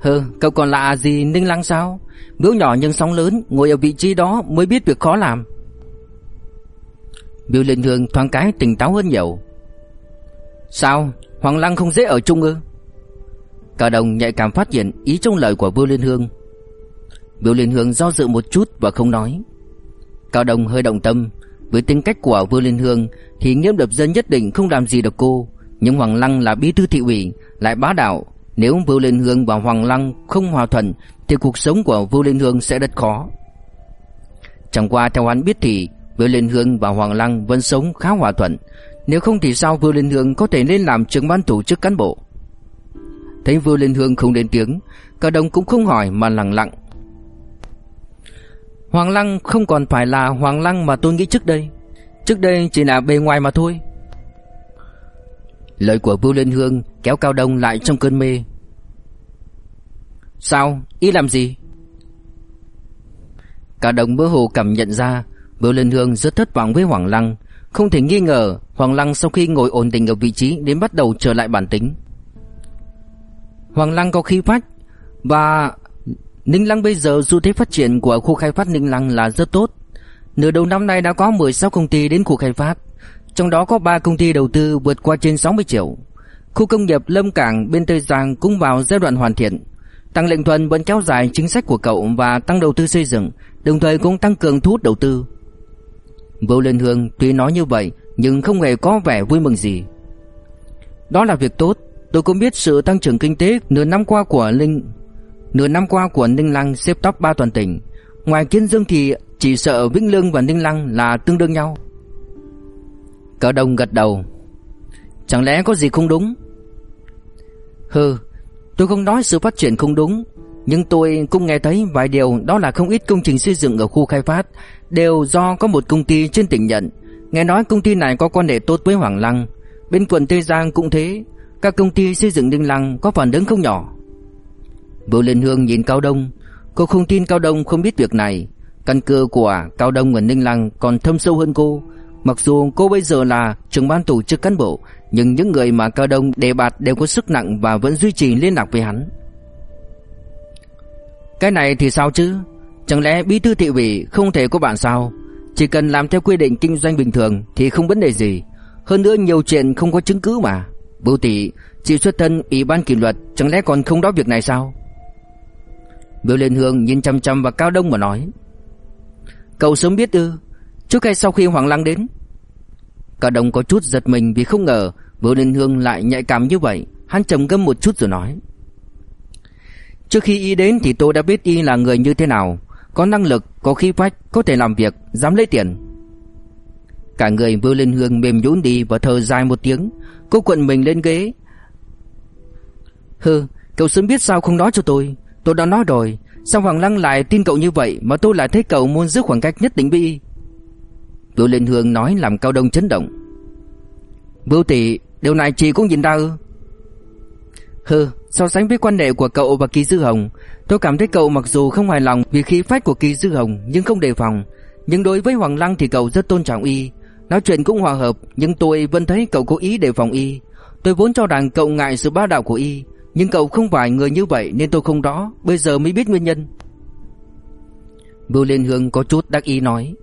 Hừ, cậu còn lạ gì Ninh Lăng sao? Miếu nhỏ nhưng sóng lớn, ngồi ở vị trí đó mới biết việc khó làm. Biểu Linh Hương thoáng cái tỉnh táo hơn nhiều. Sao? Hoàng Lăng không dễ ở chung ư? Cả đồng nhạy cảm phát hiện ý trong lời của Vưu Liên Hương. Vưu Liên Hương do dự một chút và không nói. Cao Đồng hơi động tâm, với tính cách của Vương Liên Hương thì Nghiêm Lập Dân nhất định không làm gì được cô, nhưng Hoàng Lăng là bí thư thị ủy, lại bá đạo, nếu Vương Liên Hương và Hoàng Lăng không hòa thuận thì cuộc sống của Vương Liên Hương sẽ rất khó. Chẳng qua theo hắn biết thì Vương Liên Hương và Hoàng Lăng vẫn sống khá hòa thuận, nếu không thì sao Vương Liên Hương có thể lên làm trưởng ban tổ chức cán bộ? Thấy Vương Liên Hương không lên tiếng, cả đồng cũng không hỏi mà lặng lặng. Hoàng Lăng không còn phải là Hoàng Lăng mà tôi nghĩ trước đây. Trước đây chỉ là bề ngoài mà thôi. Lời của Vưu Liên Hương kéo Cao Đông lại trong cơn mê. Sao? Ý làm gì? Cao Đông mơ hồ cảm nhận ra Vưu Liên Hương rất thất vọng với Hoàng Lăng. Không thể nghi ngờ Hoàng Lăng sau khi ngồi ổn định ở vị trí đến bắt đầu trở lại bản tính. Hoàng Lăng có khí phách và Ninh Lăng bây giờ xu thế phát triển của khu khai phát Ninh Lăng là rất tốt. Nửa đầu năm nay đã có 16 công ty đến khu khai phát. Trong đó có 3 công ty đầu tư vượt qua trên 60 triệu. Khu công nghiệp Lâm Cảng bên Tây Giang cũng vào giai đoạn hoàn thiện. Tăng lệnh thuần vẫn kéo dài chính sách của cậu và tăng đầu tư xây dựng, đồng thời cũng tăng cường thu hút đầu tư. Vô Liên Hương tuy nói như vậy nhưng không hề có vẻ vui mừng gì. Đó là việc tốt, tôi cũng biết sự tăng trưởng kinh tế nửa năm qua của Linh nửa năm qua của Ninh Lăng xếp top 3 toàn tỉnh. Ngoài Kiên Dương thì chỉ sợ Vĩnh Lương và Ninh Lăng là tương đương nhau. Cao Đông gật đầu. Chẳng lẽ có gì không đúng? Hừ, Tôi không nói sự phát triển không đúng, Nhưng tôi cũng nghe thấy vài điều Đó là không ít công trình xây dựng ở khu khai phát Đều do có một công ty trên tỉnh nhận. Nghe nói công ty này có quan hệ tốt với Hoàng Lăng. Bên quận Tây Giang cũng thế, Các công ty xây dựng Ninh Lăng có phản ứng không nhỏ. Vô Liên Hương nhìn Cao Đông Cô không tin Cao Đông không biết việc này Căn cơ của Cao Đông ở Ninh Lăng còn thâm sâu hơn cô Mặc dù cô bây giờ là trưởng ban tổ chức cán bộ, nhưng những người mà Cao Đông đề bạt đều có sức nặng và vẫn duy trì liên lạc với hắn. Cái này thì sao chứ? Chẳng lẽ bí thư thị ủy không thể có bạn sao? Chỉ cần làm theo quy định kinh doanh bình thường thì không vấn đề gì. Hơn nữa nhiều chuyện không có chứng cứ mà. Bưu tỷ, chị xuất thân ủy ban kỷ luật chẳng lẽ còn không đó việc này sao? Bưu Liên Hương nhìn chăm chăm vào Cao Đông mà nói. Cậu sớm biết ư? Trước hay sau khi Hoàng Lăng đến? Cả đồng có chút giật mình vì không ngờ Biểu Liên Hương lại nhạy cảm như vậy. Hắn trầm ngâm một chút rồi nói. Trước khi y đến thì tôi đã biết y là người như thế nào. Có năng lực, có khí phách, có thể làm việc, dám lấy tiền. Cả người Vưu Liên Hương mềm nhũn đi và thở dài một tiếng. Cô quận mình lên ghế. Hừ, cậu sớm biết sao không nói cho tôi. Tôi đã nói rồi. Sao Hoàng Lăng lại tin cậu như vậy Mà tôi lại thấy cậu muốn giữ khoảng cách nhất định bi y? Vưu Liên Hương nói làm Cao Đông chấn động. Vưu tỷ Điều này chị cũng nhìn ra ư? Hừ, So sánh với quan hệ của cậu và Kỳ Dư Hồng, Tôi cảm thấy cậu mặc dù không hài lòng Vì khí phách của Kỳ Dư Hồng Nhưng không đề phòng. Nhưng đối với Hoàng Lăng thì cậu rất tôn trọng y. Nói chuyện cũng hòa hợp, Nhưng tôi vẫn thấy cậu cố ý đề phòng y. Tôi vốn cho rằng cậu ngại sự bá đạo của y. Nhưng cậu không phải người như vậy Nên tôi không đó Bây giờ mới biết nguyên nhân. Bưu Liên Hương có chút đắc ý nói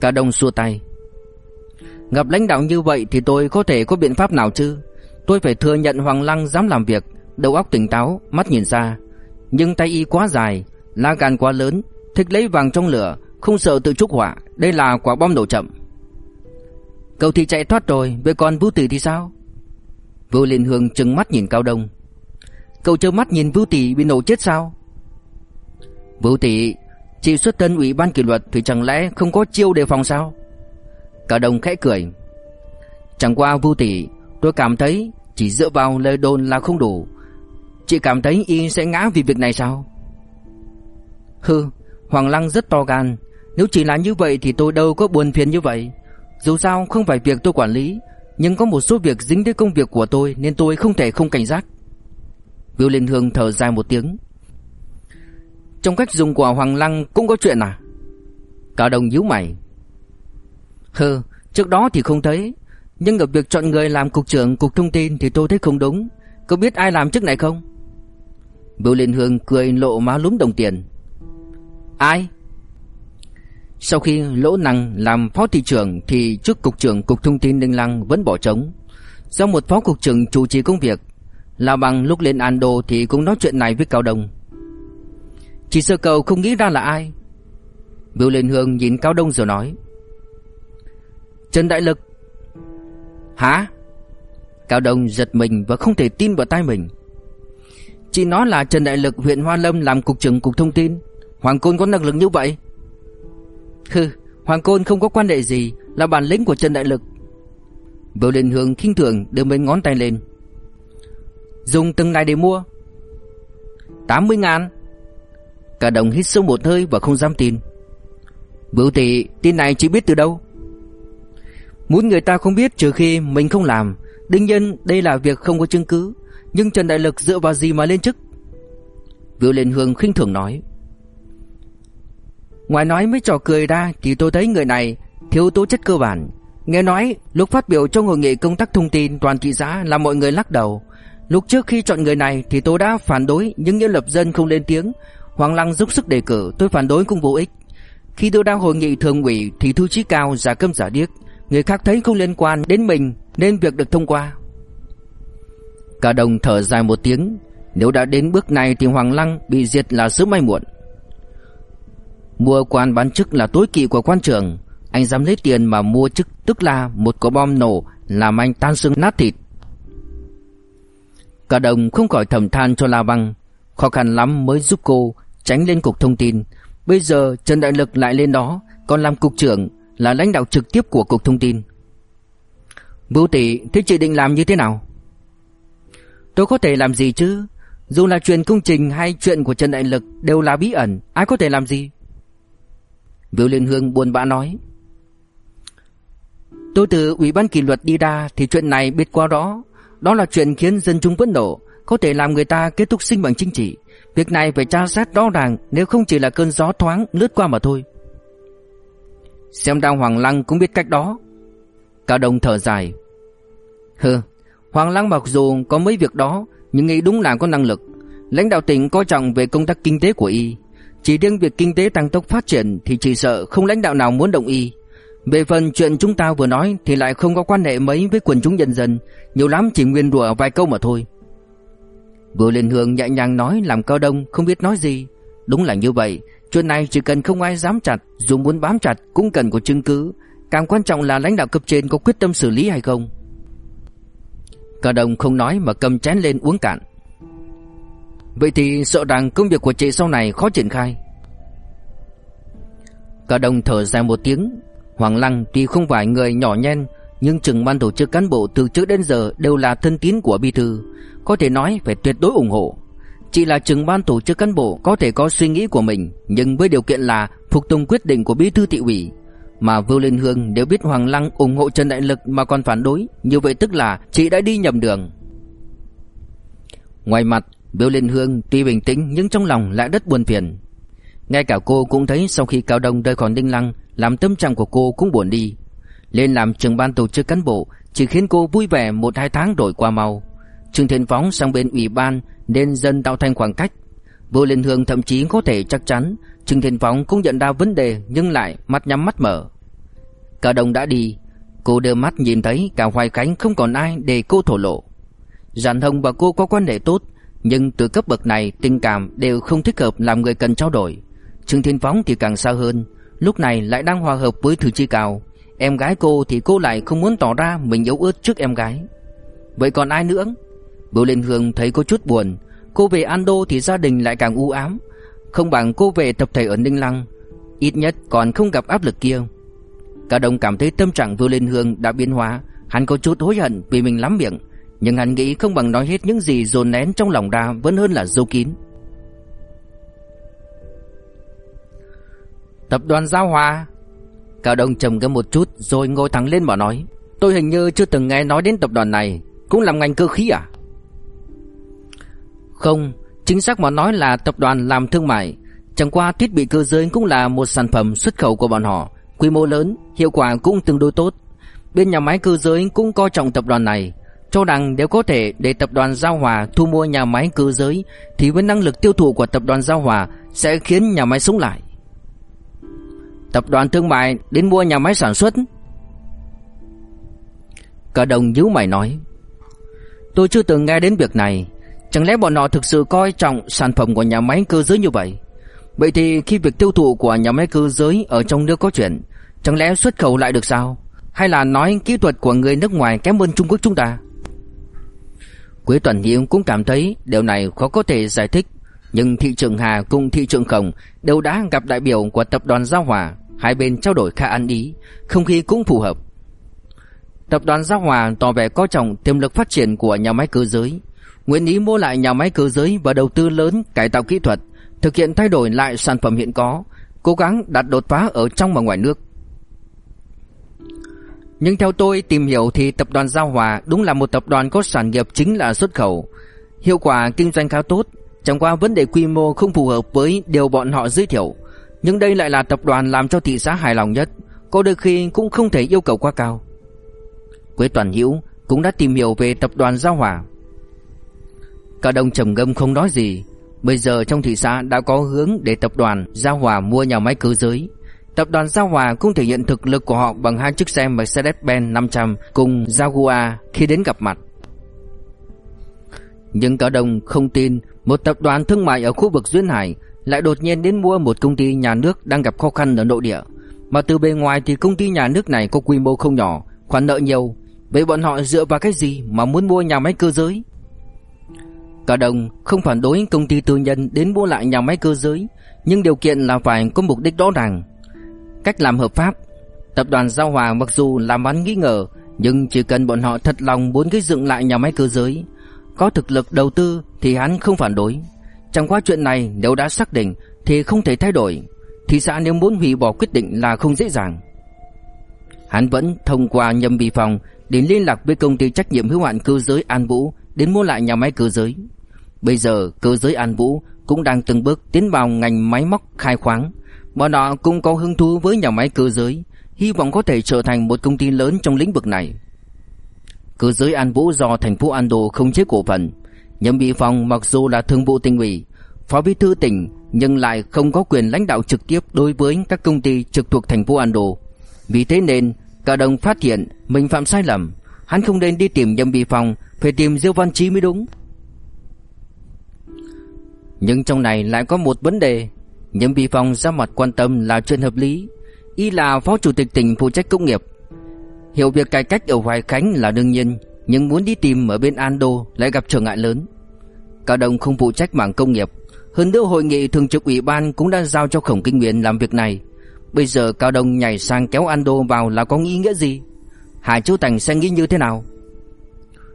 Cả đồng xua tay. Gặp lãnh đạo như vậy thì tôi có thể có biện pháp nào chứ? Tôi phải thừa nhận Hoàng Lăng dám làm việc Đầu óc tỉnh táo, mắt nhìn xa. Nhưng tay y quá dài La gan quá lớn Thích lấy vàng trong lửa Không sợ tự trúc hỏa Đây là quả bom nổ chậm. Cậu thì chạy thoát rồi Vậy còn Vũ tử thì sao? Vũ Liên Hương trừng mắt nhìn Cao Đông. Cậu trơ mắt nhìn Vũ Tỷ bị nổ chết sao? Vũ Tỷ Chị xuất thân ủy ban kỷ luật Thì chẳng lẽ không có chiêu đề phòng sao? Cả đồng khẽ cười. Chẳng qua Vũ Tỷ Tôi cảm thấy chỉ dựa vào lời đồn là không đủ. Chị cảm thấy y sẽ ngã vì việc này sao? Hừ, Hoàng Lăng rất to gan. Nếu chỉ là như vậy thì tôi đâu có buồn phiền như vậy. Dù sao không phải việc tôi quản lý, Nhưng có một số việc dính tới công việc của tôi Nên tôi không thể không cảnh giác. Viu Liên Hương thở dài một tiếng. Trong cách dùng của Hoàng Lăng cũng có chuyện à? Cả đồng nhíu mày. Hừ Trước đó thì không thấy Nhưng ở việc chọn người làm cục trưởng cục thông tin Thì tôi thấy không đúng. Có biết ai làm chức này không? Viu Liên Hương cười lộ má lúm đồng tiền. Ai? Sau khi Lỗ Năng làm phó thị trưởng thì trước cục trưởng cục thông tin Ninh Lăng vẫn bỏ trống. Do một phó cục trưởng chủ trì công việc, Lão bằng lúc lên Ando thì cũng nói chuyện này với Cao Đông. Chỉ Sơ Cầu không nghĩ ra là ai. Biểu Liên Hương nhìn Cao Đông rồi nói. Trần Đại Lực. Hả? Cao Đông giật mình và không thể tin vào tai mình. Chị nói là Trần Đại Lực huyện Hoa Lâm làm cục trưởng cục thông tin. Hoàng Côn có năng lực như vậy? Hừ, Hoàng Côn không có quan hệ gì, là bản lĩnh của Trần Đại Lực. Biểu Liên Hương khinh thường đưa mấy ngón tay lên. Dùng từng này để mua. 80 ngàn. Cả đồng hít sâu một hơi và không dám tin. Bưu tỷ, tin này chỉ biết từ đâu? Muốn người ta không biết trừ khi mình không làm. Đương nhiên đây là việc không có chứng cứ. Nhưng Trần Đại Lực dựa vào gì mà lên chức? vưu Liên Hương khinh thường nói. Ngoài nói mấy trò cười ra thì tôi thấy người này thiếu tố chất cơ bản. Nghe nói lúc phát biểu trong hội nghị công tác thông tin toàn thị xã là mọi người lắc đầu. Lúc trước khi chọn người này thì tôi đã phản đối, nhưng những lập dân không lên tiếng. Hoàng Lăng giúp sức đề cử, tôi phản đối cũng vô ích. Khi tôi đang hội nghị thường ủy thì thư chí cao giả câm giả điếc. Người khác thấy không liên quan đến mình nên việc được thông qua. Cả đồng thở dài một tiếng. Nếu đã đến bước này thì Hoàng Lăng bị diệt là sớm may muộn. Mua quan bán chức là tối kỵ của quan trường. Anh dám lấy tiền mà mua chức Tức là một quả bom nổ Làm anh tan xương nát thịt Cả đồng không khỏi thầm than cho La Băng Khó khăn lắm mới giúp cô Tránh lên cục thông tin. Bây giờ Trần Đại Lực lại lên đó, Còn làm cục trưởng, Là lãnh đạo trực tiếp của cục thông tin. Vũ tỷ Thế chị định làm như thế nào? Tôi có thể làm gì chứ? Dù là chuyện công trình hay chuyện của Trần Đại Lực Đều là bí ẩn, Ai có thể làm gì? Viu Liên Hương buồn bã nói. Tôi từ ủy ban kỷ luật đi ra Thì chuyện này biết qua đó đó là chuyện khiến dân chúng phẫn nộ, Có thể làm người ta kết thúc sinh mệnh chính trị. Việc này phải tra xét rõ ràng, Nếu không chỉ là cơn gió thoáng lướt qua mà thôi. Xem ra Hoàng Lăng cũng biết cách đó. Cao đồng thở dài. Hừ, Hoàng Lăng mặc dù có mấy việc đó, Nhưng nghĩ đúng là có năng lực. Lãnh đạo tỉnh coi trọng về công tác kinh tế của y. Chỉ riêng việc kinh tế tăng tốc phát triển thì chỉ sợ không lãnh đạo nào muốn đồng ý. Về phần chuyện chúng ta vừa nói thì lại không có quan hệ mấy với quần chúng nhân dân, nhiều lắm chỉ nguyên rủa vài câu mà thôi. vừa liền Hương nhẹ nhàng nói làm cao đông không biết nói gì. Đúng là như vậy, chuyện này chỉ cần không ai dám chặt, dù muốn bám chặt cũng cần có chứng cứ. Càng quan trọng là lãnh đạo cấp trên có quyết tâm xử lý hay không. Cao đông không nói mà cầm chén lên uống cạn. Vậy thì sợ rằng công việc của chị sau này khó triển khai cao đông thở dài một tiếng Hoàng Lăng tuy không phải người nhỏ nhen, Nhưng trưởng ban tổ chức cán bộ từ trước đến giờ Đều là thân tín của Bí Thư, Có thể nói phải tuyệt đối ủng hộ. Chỉ là trưởng ban tổ chức cán bộ Có thể có suy nghĩ của mình, Nhưng với điều kiện là phục tùng quyết định của Bí Thư thị ủy. Mà Vưu Liên Hương đều biết Hoàng Lăng ủng hộ Trần Đại Lực Mà còn phản đối, Như vậy tức là chị đã đi nhầm đường. Ngoài mặt Vưu Liên Hương tuy bình tĩnh Nhưng trong lòng lại rất buồn phiền ngay cả cô cũng thấy sau khi Cao Đông rời khỏi Đinh Lăng, làm tâm trạng của cô cũng buồn đi. Lên làm trưởng ban tổ chức cán bộ chỉ khiến cô vui vẻ một hai tháng đổi qua mau. Trương Thiên Phóng sang bên ủy ban nên dần tạo thành khoảng cách. Vô Liên Hương thậm chí có thể chắc chắn Trương Thiên Phóng cũng nhận ra vấn đề nhưng lại mắt nhắm mắt mở. Cao Đông đã đi, cô đưa mắt nhìn thấy cả Hoài Khánh không còn ai để cô thổ lộ. Giản Hồng và cô có quan hệ tốt, nhưng từ cấp bậc này tình cảm đều không thích hợp làm người cần trao đổi. Trương Thiên Phóng thì càng xa hơn. Lúc này lại đang hòa hợp với Thư Chi Cao Em gái cô thì cô lại không muốn tỏ ra Mình yếu ớt trước em gái. Vậy còn ai nữa? Bưu Liên Hương thấy có chút buồn. Cô về Ando thì gia đình lại càng u ám. Không bằng cô về tập thể ở Ninh Lăng. Ít nhất còn không gặp áp lực kia. Cả đồng cảm thấy tâm trạng Vưu Liên Hương đã biến hóa. Hắn có chút hối hận vì mình lắm miệng. Nhưng hắn nghĩ không bằng nói hết những gì dồn nén trong lòng ra Vẫn hơn là dâu kín. Tập đoàn Giao Hòa. Cao Đông trầm ngâm một chút rồi ngồi thẳng lên mà nói, Tôi hình như chưa từng nghe nói đến tập đoàn này, Cũng làm ngành cơ khí à? Không, Chính xác mà nói là tập đoàn làm thương mại. Chẳng qua thiết bị cơ giới cũng là một sản phẩm xuất khẩu của bọn họ, Quy mô lớn, Hiệu quả cũng tương đối tốt. Bên nhà máy cơ giới cũng coi trọng tập đoàn này, Cho rằng nếu có thể để tập đoàn Giao Hòa thu mua nhà máy cơ giới Thì với năng lực tiêu thụ của tập đoàn Giao Hòa Sẽ khiến nhà máy sống lại. Tập đoàn thương mại đến mua nhà máy sản xuất. Cả đồng nhíu mày nói, Tôi chưa từng nghe đến việc này. Chẳng lẽ bọn họ thực sự coi trọng sản phẩm của nhà máy cơ giới như vậy? Vậy thì khi việc tiêu thụ của nhà máy cơ giới ở trong nước có chuyện, Chẳng lẽ xuất khẩu lại được sao? Hay là nói kỹ thuật của người nước ngoài kém hơn Trung Quốc chúng ta? Quế Tuần Hiếu cũng cảm thấy điều này khó có thể giải thích, Nhưng thị trường Hà cùng thị trường Khổng đều đã gặp đại biểu của tập đoàn Giao Hòa. Hai bên trao đổi khá ăn ý, Không khí cũng phù hợp. Tập đoàn Giao Hòa tỏ vẻ coi trọng tiềm lực phát triển của nhà máy cơ giới, Nguyện ý mua lại nhà máy cơ giới và đầu tư lớn cải tạo kỹ thuật, Thực hiện thay đổi lại sản phẩm hiện có, Cố gắng đạt đột phá ở trong và ngoài nước. Nhưng theo tôi tìm hiểu thì tập đoàn Giao Hòa đúng là một tập đoàn có sản nghiệp chính là xuất khẩu. Hiệu quả kinh doanh khá tốt, Chẳng qua vấn đề quy mô không phù hợp với điều bọn họ giới thiệu nhưng đây lại là tập đoàn làm cho thị xã hài lòng nhất. Có đôi khi cũng không thể yêu cầu quá cao. Quế Toàn Hữu cũng đã tìm hiểu về tập đoàn Giao Hòa Cả đồng trầm ngâm không nói gì. Bây giờ trong thị xã đã có hướng để tập đoàn Giao Hòa mua nhà máy cơ giới. Tập đoàn Giao Hòa cũng thể hiện thực lực của họ bằng hai chiếc xe Mercedes-Benz 500 cùng Jaguar khi đến gặp mặt. Nhưng cả đồng không tin một tập đoàn thương mại ở khu vực Duyên Hải lại đột nhiên đến mua một công ty nhà nước đang gặp khó khăn ở nội địa. Mà từ bề ngoài thì công ty nhà nước này có quy mô không nhỏ, khoản nợ nhiều. Vậy bọn họ dựa vào cái gì mà muốn mua nhà máy cơ giới? Cả đồng không phản đối công ty tư nhân đến mua lại nhà máy cơ giới, nhưng điều kiện là phải có mục đích rõ ràng. Cách làm hợp pháp, tập đoàn Giao Hòa mặc dù làm ăn nghi ngờ, nhưng chỉ cần bọn họ thật lòng muốn gây dựng lại nhà máy cơ giới, có thực lực đầu tư thì hắn không phản đối. Chẳng qua chuyện này nếu đã xác định thì không thể thay đổi. Thị xã nếu muốn hủy bỏ quyết định là không dễ dàng. Hắn vẫn thông qua nhâm bị phòng để liên lạc với công ty trách nhiệm hữu hạn cơ giới An Vũ đến mua lại nhà máy cơ giới. Bây giờ cơ giới An Vũ cũng đang từng bước tiến vào ngành máy móc khai khoáng. Bọn họ cũng có hứng thú với nhà máy cơ giới, hy vọng có thể trở thành một công ty lớn trong lĩnh vực này. Cơ giới An Vũ do thành phố An Đô không chế cổ phần, Nhậm Bị Phong mặc dù là thường vụ tỉnh ủy, phó bí thư tỉnh nhưng lại không có quyền lãnh đạo trực tiếp đối với các công ty trực thuộc thành phố An Đô. Vì thế nên, cả đồng phát hiện mình phạm sai lầm, hắn không nên đi tìm Nhậm Bị Phong, phải tìm Diêu Văn Chí mới đúng. Nhưng trong này lại có một vấn đề, Nhậm Bị Phong ra mặt quan tâm là chuyện hợp lý, y là phó chủ tịch tỉnh phụ trách công nghiệp. Hiểu việc cải cách ở Hoài Khánh là đương nhiên, nhưng muốn đi tìm ở bên Ando lại gặp trở ngại lớn. Cao Đông không phụ trách mảng công nghiệp, hơn nữa hội nghị thường trực ủy ban cũng đã giao cho Khổng Kinh Nguyên làm việc này. Bây giờ Cao Đông nhảy sang kéo Ando vào là có ý nghĩa gì Hải Châu Thành sẽ nghĩ như thế nào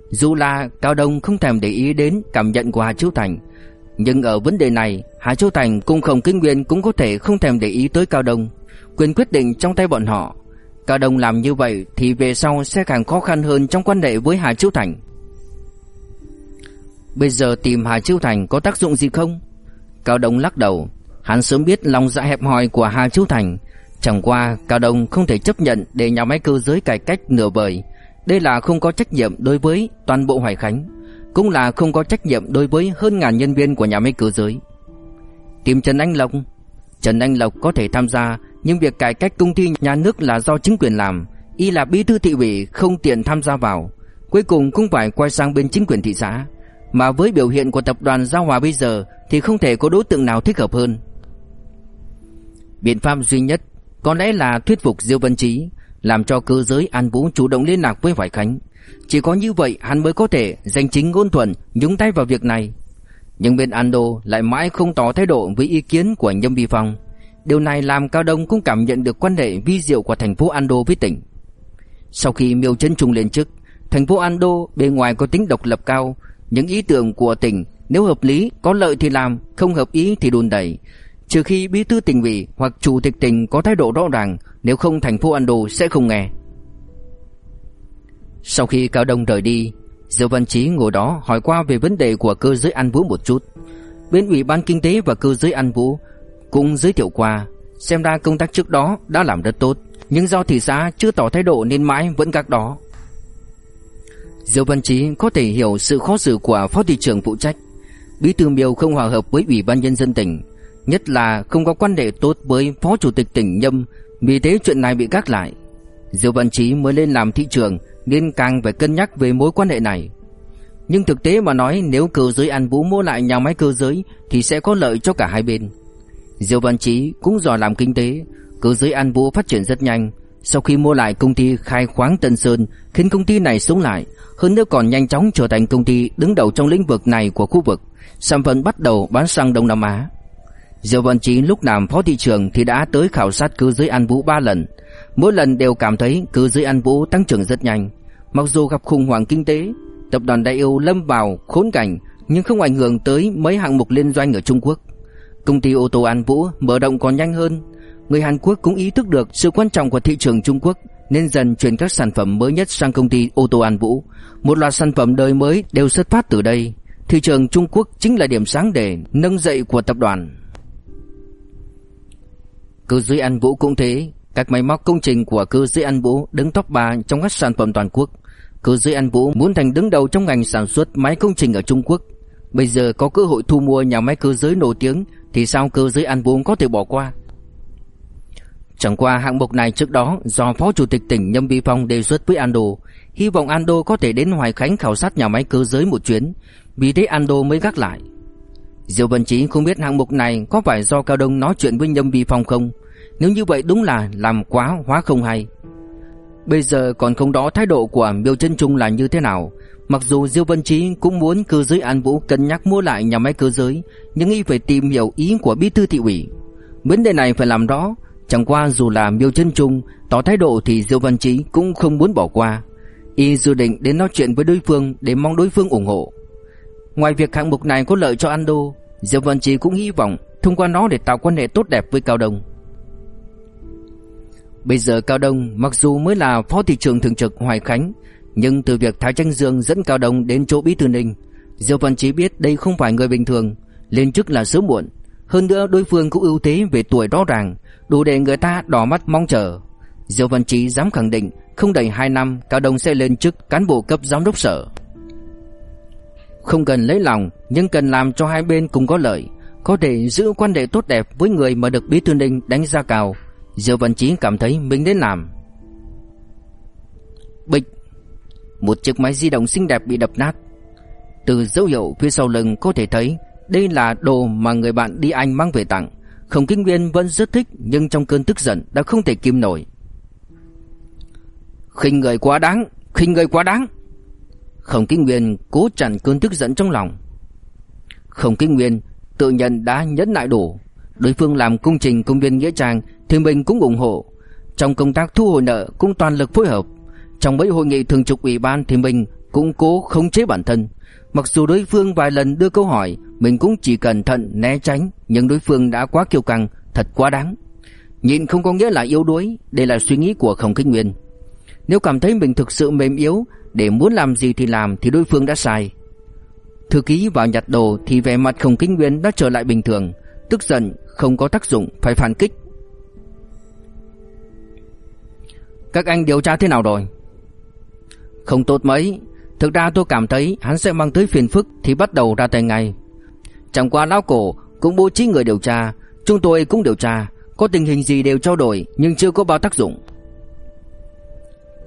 Dù là Cao Đông không thèm để ý đến cảm nhận của Hải Châu Thành Nhưng ở vấn đề này Hải Châu Thành cùng Khổng Kinh Nguyên cũng có thể không thèm để ý tới Cao Đông Quyền quyết định trong tay bọn họ Cao Đông làm như vậy thì về sau sẽ càng khó khăn hơn trong quan hệ với Hà Chiêu Thành. Bây giờ tìm Hà Chiêu Thành có tác dụng gì không? Cao Đông lắc đầu. Hắn sớm biết lòng dạ hẹp hòi của Hà Chiêu Thành. Chẳng qua Cao Đông không thể chấp nhận để nhà máy cơ giới cải cách nửa vời. Đây là không có trách nhiệm đối với toàn bộ Hoài Khánh, Cũng là không có trách nhiệm đối với hơn ngàn nhân viên của nhà máy cơ giới. Tìm Trần Anh Lộc. Trần Anh Lộc có thể tham gia nhưng việc cải cách công ty nhà nước là do chính quyền làm Y là bí thư thị ủy không tiện tham gia vào Cuối cùng cũng phải quay sang bên chính quyền thị xã Mà với biểu hiện của tập đoàn Giao Hòa bây giờ Thì không thể có đối tượng nào thích hợp hơn Biện pháp duy nhất có lẽ là thuyết phục Diêu Văn Chí, làm cho cơ giới An Vũ chủ động liên lạc với Hoài Khánh. Chỉ có như vậy hắn mới có thể danh chính ngôn thuận nhúng tay vào việc này. Nhưng bên Ando lại mãi không tỏ thái độ với ý kiến của Nhâm Vi Phong. Điều này làm Cao Đông cũng cảm nhận được quan hệ vi diệu của thành phố Ando với tỉnh. Sau khi Miêu Chân Trung lên chức, thành phố Ando bề ngoài có tính độc lập cao, những ý tưởng của tỉnh nếu hợp lý, có lợi thì làm, không hợp ý thì đùn đẩy, Trừ khi bí thư tỉnh ủy hoặc chủ tịch tỉnh có thái độ rõ ràng, nếu không thành phố Ando sẽ không nghe. Sau khi Cao Đông rời đi, Diêu Văn Chí ngồi đó hỏi qua về vấn đề của cơ giới An Vũ một chút. Bên Ủy ban Kinh tế và cơ giới An Vũ cũng giới thiệu qua, xem ra công tác trước đó đã làm rất tốt, nhưng do thị xã chưa tỏ thái độ nên mãi vẫn gác đó. Diêu Văn Chí có thể hiểu sự khó xử của phó thị trưởng phụ trách. Bí thư Miêu không hòa hợp với Ủy ban nhân dân tỉnh, Nhất là không có quan hệ tốt với Phó Chủ tịch tỉnh Nhâm Vì thế chuyện này bị gác lại Diêu Văn Chí mới lên làm thị trưởng Nên càng phải cân nhắc về mối quan hệ này Nhưng thực tế mà nói Nếu cơ giới An Vũ mua lại nhà máy cơ giới Thì sẽ có lợi cho cả hai bên Diêu Văn Chí cũng giỏi làm kinh tế Cơ giới An Vũ phát triển rất nhanh Sau khi mua lại công ty khai khoáng Tân Sơn Khiến công ty này sống lại Hơn nữa còn nhanh chóng trở thành công ty đứng đầu trong lĩnh vực này của khu vực Sản phẩm bắt đầu bán sang Đông Nam Á Diêu Văn Chí lúc làm phó thị trưởng thì đã tới khảo sát cơ giới An Vũ 3 lần. Mỗi lần đều cảm thấy cơ giới An Vũ tăng trưởng rất nhanh. Mặc dù gặp khủng hoảng kinh tế, tập đoàn Đại Yêu lâm vào khốn cảnh nhưng không ảnh hưởng tới mấy hạng mục liên doanh ở Trung Quốc. Công ty ô tô An Vũ mở rộng còn nhanh hơn. Người Hàn Quốc cũng ý thức được sự quan trọng của thị trường Trung Quốc nên dần chuyển các sản phẩm mới nhất sang công ty ô tô An Vũ. Một loạt sản phẩm đời mới đều xuất phát từ đây. Thị trường Trung Quốc chính là điểm sáng để nâng dậy của tập đoàn. Cơ giới An Vũ cũng thế, các máy móc công trình của cơ giới An Vũ đứng top 3 trong các sản phẩm toàn quốc. Cơ giới An Vũ muốn thành đứng đầu trong ngành sản xuất máy công trình ở Trung Quốc. Bây giờ có cơ hội thu mua nhà máy cơ giới nổi tiếng thì sao cơ giới An uống có thể bỏ qua? Chẳng qua hạng mục này trước đó do Phó Chủ tịch tỉnh Nhâm Vi Phong đề xuất với Ando, hy vọng Ando có thể đến Hoài Khánh khảo sát nhà máy cơ giới một chuyến, vì thế Ando mới gác lại. Diêu Vân Chí không biết hạng mục này có phải do Cao Đông nói chuyện với Nhâm Vi Phong không? Nếu như vậy đúng là làm quá hóa không hay. Bây giờ còn không đó thái độ của Miêu Chân Trung là như thế nào? Mặc dù Diêu Vân Chí cũng muốn cơ giới An Vũ cân nhắc mua lại nhà máy cơ giới, nhưng y phải tìm hiểu ý của bí thư thị ủy. Vấn đề này phải làm rõ, chẳng qua dù là Miêu Chân Trung tỏ thái độ thì Diêu Vân Chí cũng không muốn bỏ qua. Y dự định đến nói chuyện với đối phương để mong đối phương ủng hộ. Ngoài việc hạng mục này có lợi cho Ando, Diêu Văn Chí cũng hy vọng thông qua nó để tạo quan hệ tốt đẹp với Cao Đông. Bây giờ Cao Đông mặc dù mới là phó thị trưởng thường trực Hoài Khánh, nhưng từ việc Thái Tranh Dương dẫn Cao Đông đến chỗ Bí thư Ninh, diêu Văn Chí biết đây không phải người bình thường, lên chức là sớm muộn. Hơn nữa đối phương cũng ưu thế về tuổi rõ ràng, đủ để người ta đỏ mắt mong chờ. diêu Văn Chí dám khẳng định không đầy 2 năm Cao Đông sẽ lên chức cán bộ cấp giám đốc sở. Không cần lấy lòng Nhưng cần làm cho hai bên cùng có lợi Có thể giữ quan hệ tốt đẹp với người mà được Bí Thư Ninh đánh giá cao diêu Văn Chí cảm thấy mình đến làm Bịch một chiếc máy di động xinh đẹp bị đập nát Từ dấu hiệu phía sau lưng có thể thấy, Đây là đồ mà người bạn đi Anh mang về tặng khổng kinh nguyên vẫn rất thích, Nhưng trong cơn tức giận đã không thể kìm nổi khinh người quá đáng, khinh người quá đáng Khổng Kinh Nguyên cố chặn cơn tức giận trong lòng. Khổng Kinh Nguyên tự nhận đã nhẫn nại đủ. Đối phương làm công trình công viên nghĩa trang thì mình cũng ủng hộ. Trong công tác thu hồi nợ cũng toàn lực phối hợp. Trong mấy hội nghị thường trực ủy ban thì mình cũng cố khống chế bản thân. Mặc dù đối phương vài lần đưa câu hỏi, mình cũng chỉ cẩn thận né tránh, nhưng đối phương đã quá kiêu căng, thật quá đáng. nhìn không có nghĩa là yếu đuối, đây là suy nghĩ của Khổng Kinh Nguyên. Nếu cảm thấy mình thực sự mềm yếu, để muốn làm gì thì làm thì đối phương đã sai. Thư ký vào nhặt đồ thì vẻ mặt Khổng Kinh Nguyên đã trở lại bình thường, tức giận không có tác dụng, phải phản kích. Các anh điều tra thế nào rồi? Không tốt mấy, thực ra tôi cảm thấy hắn sẽ mang tới phiền phức thì bắt đầu ra tay ngay. Chẳng qua lão cổ cũng bố trí người điều tra, chúng tôi cũng điều tra, có tình hình gì đều trao đổi nhưng chưa có bao tác dụng.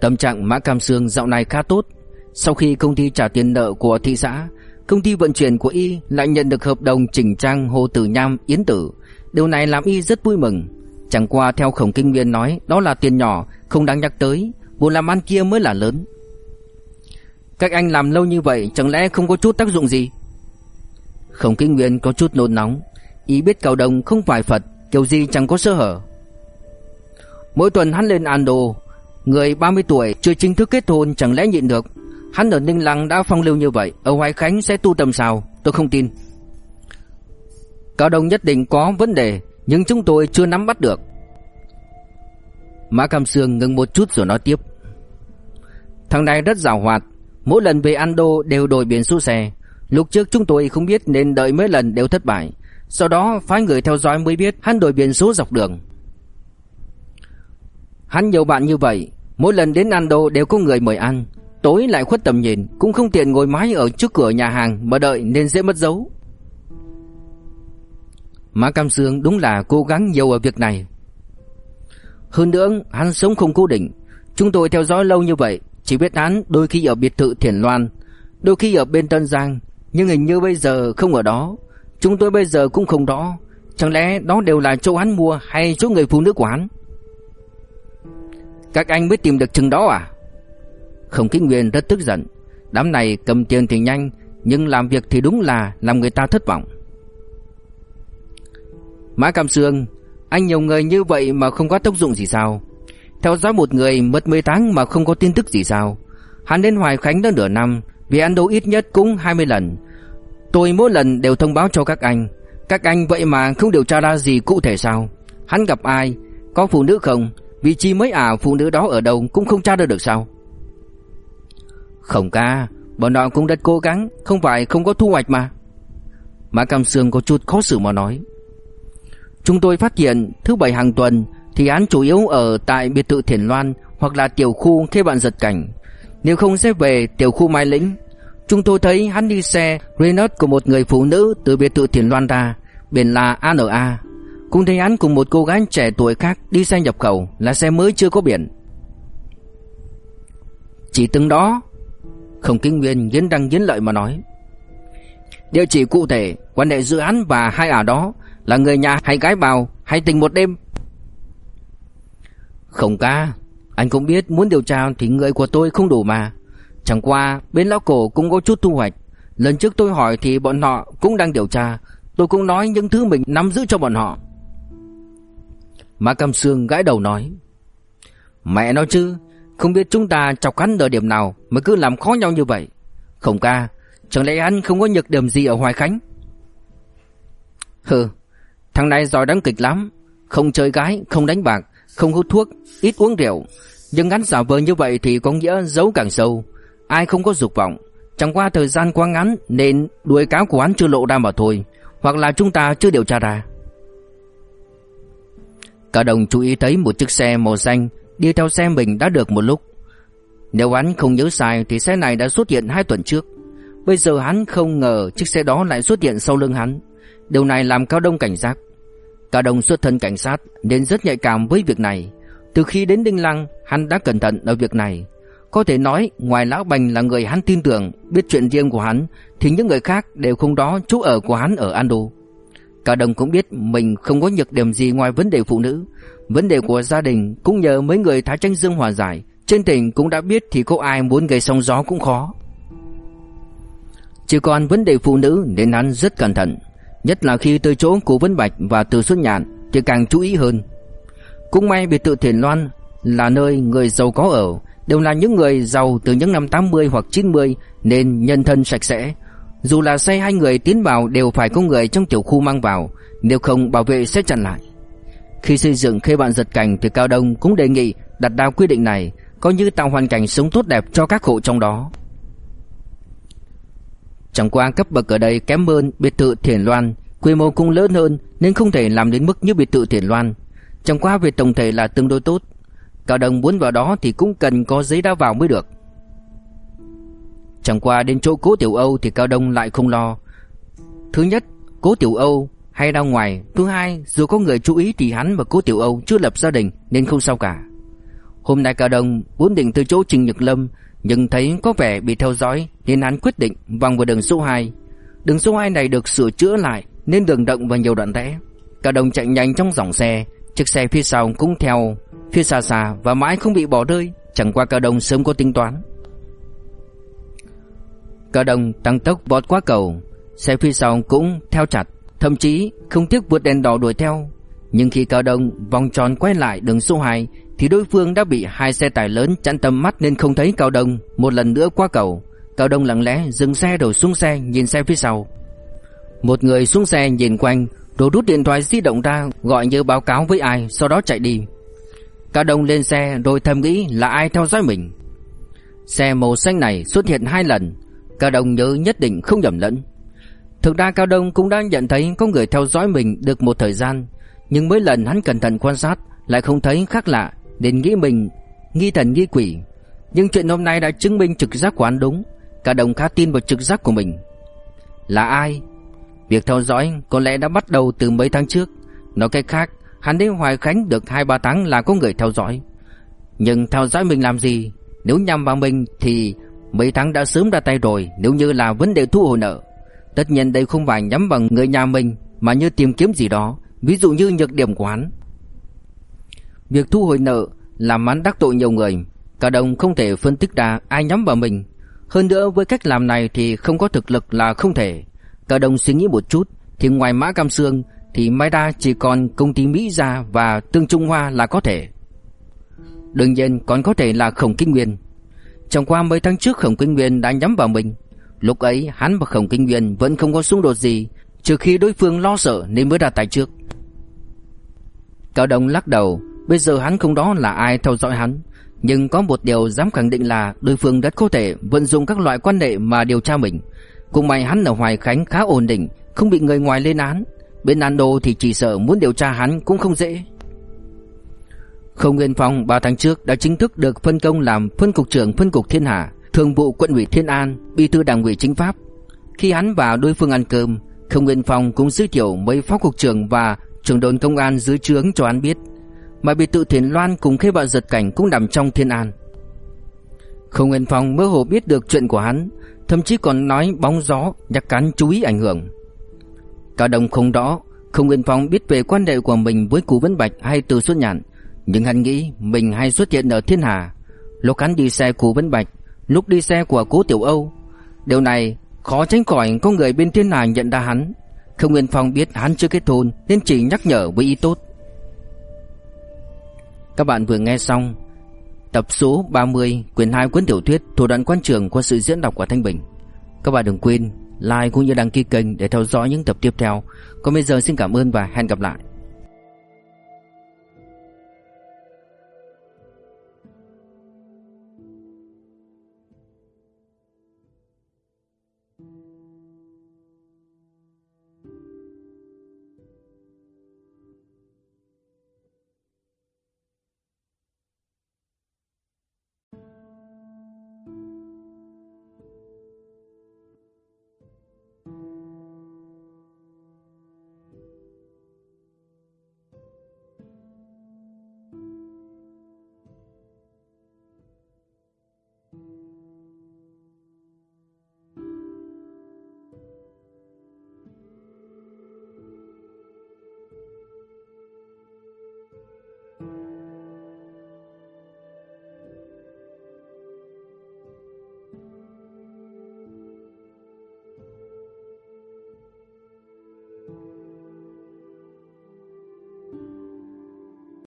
Tâm trạng Mã Cam Sương dạo này khá tốt. Sau khi công ty trả tiền nợ của thị xã, công ty vận chuyển của y lại nhận được hợp đồng chỉnh trang Hồ Tử Nham Yến Tử. Điều này làm y rất vui mừng. Chẳng qua theo khổng kinh viên nói đó là tiền nhỏ, không đáng nhắc tới, vụ làm ăn kia mới là lớn. Các anh làm lâu như vậy chẳng lẽ không có chút tác dụng gì? Khổng kinh nguyên có chút nôn nóng, ý biết cầu đồng không phải Phật, kiểu gì chẳng có sơ hở. Mỗi tuần hắn lên Ando, Người 30 tuổi chưa chính thức kết hôn chẳng lẽ nhịn được? Hắn ở Ninh Lăng đã phong lưu như vậy Ở Hoài Khánh sẽ tu tầm sao? Tôi không tin. Cao Đông nhất định có vấn đề Nhưng chúng tôi chưa nắm bắt được. Mã Cam Sương ngừng một chút rồi nói tiếp. Thằng này rất giàu hoạt Mỗi lần về Ando đều đổi biển số xe. Lúc trước chúng tôi không biết nên đợi mấy lần đều thất bại. Sau đó, phái người theo dõi mới biết Hắn đổi biển số dọc đường. Hắn nhiều bạn như vậy, Mỗi lần đến Ando đều có người mời ăn. Tối lại khuất tầm nhìn, Cũng không tiện ngồi mái ở trước cửa nhà hàng Mà đợi nên dễ mất dấu. Mã Cam Sương đúng là cố gắng nhiều ở việc này. Hơn nữa, hắn sống không cố định. Chúng tôi theo dõi lâu như vậy chỉ biết án đôi khi ở biệt thự Thiển Loan, Đôi khi ở bên Tân Giang, Nhưng hình như bây giờ không ở đó. Chúng tôi bây giờ cũng không đó. Chẳng lẽ đó đều là chỗ hắn mua Hay chỗ người phụ nữ của hắn? Các anh mới tìm được chừng đó à? Không Kính Nguyên rất tức giận. Đám này cầm tiền thì nhanh, Nhưng làm việc thì đúng là làm người ta thất vọng. Mã Cam Sương, Anh nhiều người như vậy mà không có tác dụng gì sao? Theo dõi một người mất 10 tháng mà không có tin tức gì sao? Hắn đến Hoài Khánh đã nửa năm, Vì ăn đấu ít nhất cũng 20 lần. Tôi mỗi lần đều thông báo cho các anh. Các anh vậy mà không điều tra ra gì cụ thể sao? Hắn gặp ai? Có phụ nữ không? Vị trí mới ả phụ nữ đó ở đâu cũng không tra được được sao? Không ca, Bọn họ cũng rất cố gắng, Không phải không có thu hoạch mà. Mã Cam Sương có chút khó xử mà nói. Chúng tôi phát hiện thứ bảy hàng tuần thì án chủ yếu ở tại biệt thự Thiền Loan Hoặc là tiểu khu khi bạn giật cảnh Nếu không sẽ về tiểu khu Mai Lĩnh Chúng tôi thấy hắn đi xe Renault của một người phụ nữ từ biệt thự Thiền Loan ra Biển là ANA cũng thấy hắn cùng một cô gái trẻ tuổi khác đi xe nhập khẩu là xe mới chưa có biển. Chỉ từng đó, không kinh nguyên nghiến răng nghiến lợi mà nói. Địa chỉ cụ thể, quan hệ giữa hắn và hai ả đó là người nhà hay gái bào hay tình một đêm. Không ca, anh cũng biết muốn điều tra thì người của tôi không đủ mà. Chẳng qua bên lão cổ cũng có chút thu hoạch. Lần trước tôi hỏi thì bọn họ cũng đang điều tra. Tôi cũng nói những thứ mình nắm giữ cho bọn họ. Mã Cam Sương gãi đầu nói Mẹ nói chứ Không biết chúng ta chọc hắn ở điểm nào Mà cứ làm khó nhau như vậy Không ca Chẳng lẽ hắn không có nhược điểm gì ở Hoài Khánh Hừ Thằng này giỏi đánh kịch lắm Không chơi gái, không đánh bạc không hút thuốc, ít uống rượu Nhưng hắn giả vờ như vậy thì có nghĩa giấu càng sâu Ai không có dục vọng Chẳng qua thời gian quá ngắn Nên đuôi cáo của hắn chưa lộ ra mà thôi Hoặc là chúng ta chưa điều tra ra Cả đồng chú ý thấy một chiếc xe màu xanh đi theo xe mình đã được một lúc. Nếu hắn không nhớ sai thì xe này đã xuất hiện hai tuần trước. Bây giờ hắn không ngờ chiếc xe đó lại xuất hiện sau lưng hắn. Điều này làm Cao Đông cảnh giác. Cả đồng xuất thân cảnh sát nên rất nhạy cảm với việc này. Từ khi đến Đinh Lăng, hắn đã cẩn thận ở việc này. Có thể nói, ngoài Lão Bành là người hắn tin tưởng, biết chuyện riêng của hắn, thì những người khác đều không đó chỗ ở của hắn ở Ando. Cả đồng cũng biết mình không có nhược điểm gì ngoài vấn đề phụ nữ Vấn đề của gia đình cũng nhờ mấy người Thái Tranh Dương hòa giải Trên tỉnh cũng đã biết thì có ai muốn gây sóng gió cũng khó Chỉ còn vấn đề phụ nữ nên hắn rất cẩn thận Nhất là khi tới chỗ của Vân Bạch và Từ Xuân Nhạn Thì càng chú ý hơn Cũng may biệt thự Thiền Loan là nơi người giàu có ở, đều là những người giàu từ những năm 80 hoặc 90 nên nhân thân sạch sẽ. Dù là xe hai người tiến vào đều phải có người trong tiểu khu mang vào, nếu không bảo vệ sẽ chặn lại. Khi xây dựng khê bạn giật cảnh thì Cao Đông cũng đề nghị đặt ra quy định này, coi như tạo hoàn cảnh sống tốt đẹp cho các hộ trong đó. Chẳng qua cấp bậc ở đây kém hơn biệt thự Thiền Loan, quy mô cũng lớn hơn nên không thể làm đến mức như biệt thự Thiền Loan. Chẳng qua về tổng thể là tương đối tốt. Cao Đông muốn vào đó thì cũng cần có giấy đã vào mới được. Chẳng qua đến chỗ Cố Tiểu Âu thì Cao Đông lại không lo. Thứ nhất, Cố Tiểu Âu hay ra ngoài, thứ hai, dù có người chú ý thì hắn và Cố Tiểu Âu chưa lập gia đình nên không sao cả. Hôm nay Cao Đông vốn định từ chỗ Trình Nhật Lâm nhưng thấy có vẻ bị theo dõi nên hắn quyết định vòng vào đường số 2. Đường số 2 này được sửa chữa lại nên đường động và nhiều đoạn rẽ. Cả đồng chạy nhanh trong dòng xe, chiếc xe phía sau cũng theo phía xa xa và mãi không bị bỏ rơi, chẳng qua cả đồng sớm có tính toán. Cả đồng tăng tốc vọt qua cầu, xe phía sau cũng theo chặt, thậm chí không tiếc vượt đèn đỏ đuổi theo. Nhưng khi Cao Đông vòng tròn quay lại đường số 2 thì đối phương đã bị hai xe tải lớn chặn tầm mắt nên không thấy Cao Đông một lần nữa qua cầu. Cao Đông lặng lẽ dừng xe rồi xuống xe nhìn xe phía sau. Một người xuống xe nhìn quanh rồi rút điện thoại di động ra gọi như báo cáo với ai sau đó chạy đi. Cao Đông lên xe rồi thầm nghĩ là ai theo dõi mình. Xe màu xanh này xuất hiện hai lần, Cao Đông nhớ nhất định không nhầm lẫn. Thực ra Cao Đông cũng đã nhận thấy có người theo dõi mình được một thời gian, nhưng mỗi lần hắn cẩn thận quan sát lại không thấy khác lạ, nên nghĩ mình nghi thần nghi quỷ. Nhưng chuyện hôm nay đã chứng minh trực giác của hắn đúng, cả đồng khá tin vào trực giác của mình. Là ai? Việc theo dõi có lẽ đã bắt đầu từ mấy tháng trước, nói cách khác, hắn đến Hoài Khánh được 2-3 tháng là có người theo dõi. Nhưng theo dõi mình làm gì? Nếu nhằm vào mình thì mấy tháng đã sớm ra tay rồi nếu như là vấn đề thu hồi nợ. Tất nhiên đây không phải nhắm vào người nhà mình mà như tìm kiếm gì đó, ví dụ như nhược điểm của hắn. Việc thu hồi nợ làm hắn đắc tội nhiều người, cả đồng không thể phân tích ra ai nhắm vào mình. Hơn nữa với cách làm này thì không có thực lực là không thể. Cả đồng suy nghĩ một chút thì ngoài Mã Cam Sương thì mai ra chỉ còn công ty Mỹ Gia và Tương Trung Hoa là có thể. Đương nhiên còn có thể là Khổng Kinh Nguyên. Trong qua mấy tháng trước Khổng Kinh Nguyên đã nhắm vào mình. Lúc ấy hắn và Khổng Kinh Nguyên vẫn không có xung đột gì, trừ khi đối phương lo sợ nên mới ra tay trước. Cao Đông lắc đầu, bây giờ hắn không đó là ai theo dõi hắn, nhưng có một điều dám khẳng định là đối phương rất có thể vận dụng các loại quan hệ mà điều tra mình. Cùng may hắn ở Hoài Khánh khá ổn định, không bị người ngoài lên án. Bên Nando thì chỉ sợ muốn điều tra hắn cũng không dễ. Không Nguyên Phong 3 tháng trước đã chính thức được phân công làm phân cục trưởng phân cục Thiên Hà, thường vụ quận ủy Thiên An, bí thư đảng ủy chính pháp. Khi hắn và đối phương ăn cơm, Không Nguyên Phong cũng giới thiệu mấy phó cục trưởng và trưởng đồn công an dưới trướng cho hắn biết. Mà biệt tự Thiền Loan cùng khê bạo giật cảnh cũng nằm trong Thiên An. Không Nguyên Phong mơ hồ biết được chuyện của hắn, thậm chí còn nói bóng gió nhắc cắn chú ý ảnh hưởng. Cả đồng không đó, Không Nguyên Phong biết về quan hệ của mình với Cú Vân Bạch hay Từ Xuân Nhạn, nhưng hắn nghĩ mình hay xuất hiện ở Thiên Hà. Lúc hắn đi xe Cú Vân Bạch, lúc đi xe của Cố Tiểu Âu. Điều này khó tránh khỏi có người bên Thiên Hà nhận ra hắn. Không Nguyên Phong biết hắn chưa kết hôn nên chỉ nhắc nhở với ý tốt. Các bạn vừa nghe xong tập số 30 quyển 2 cuốn tiểu thuyết Thủ đoạn quan trường qua sự diễn đọc của Thanh Bình. Các bạn đừng quên like cũng như đăng ký kênh để theo dõi những tập tiếp theo. Còn bây giờ xin cảm ơn và hẹn gặp lại.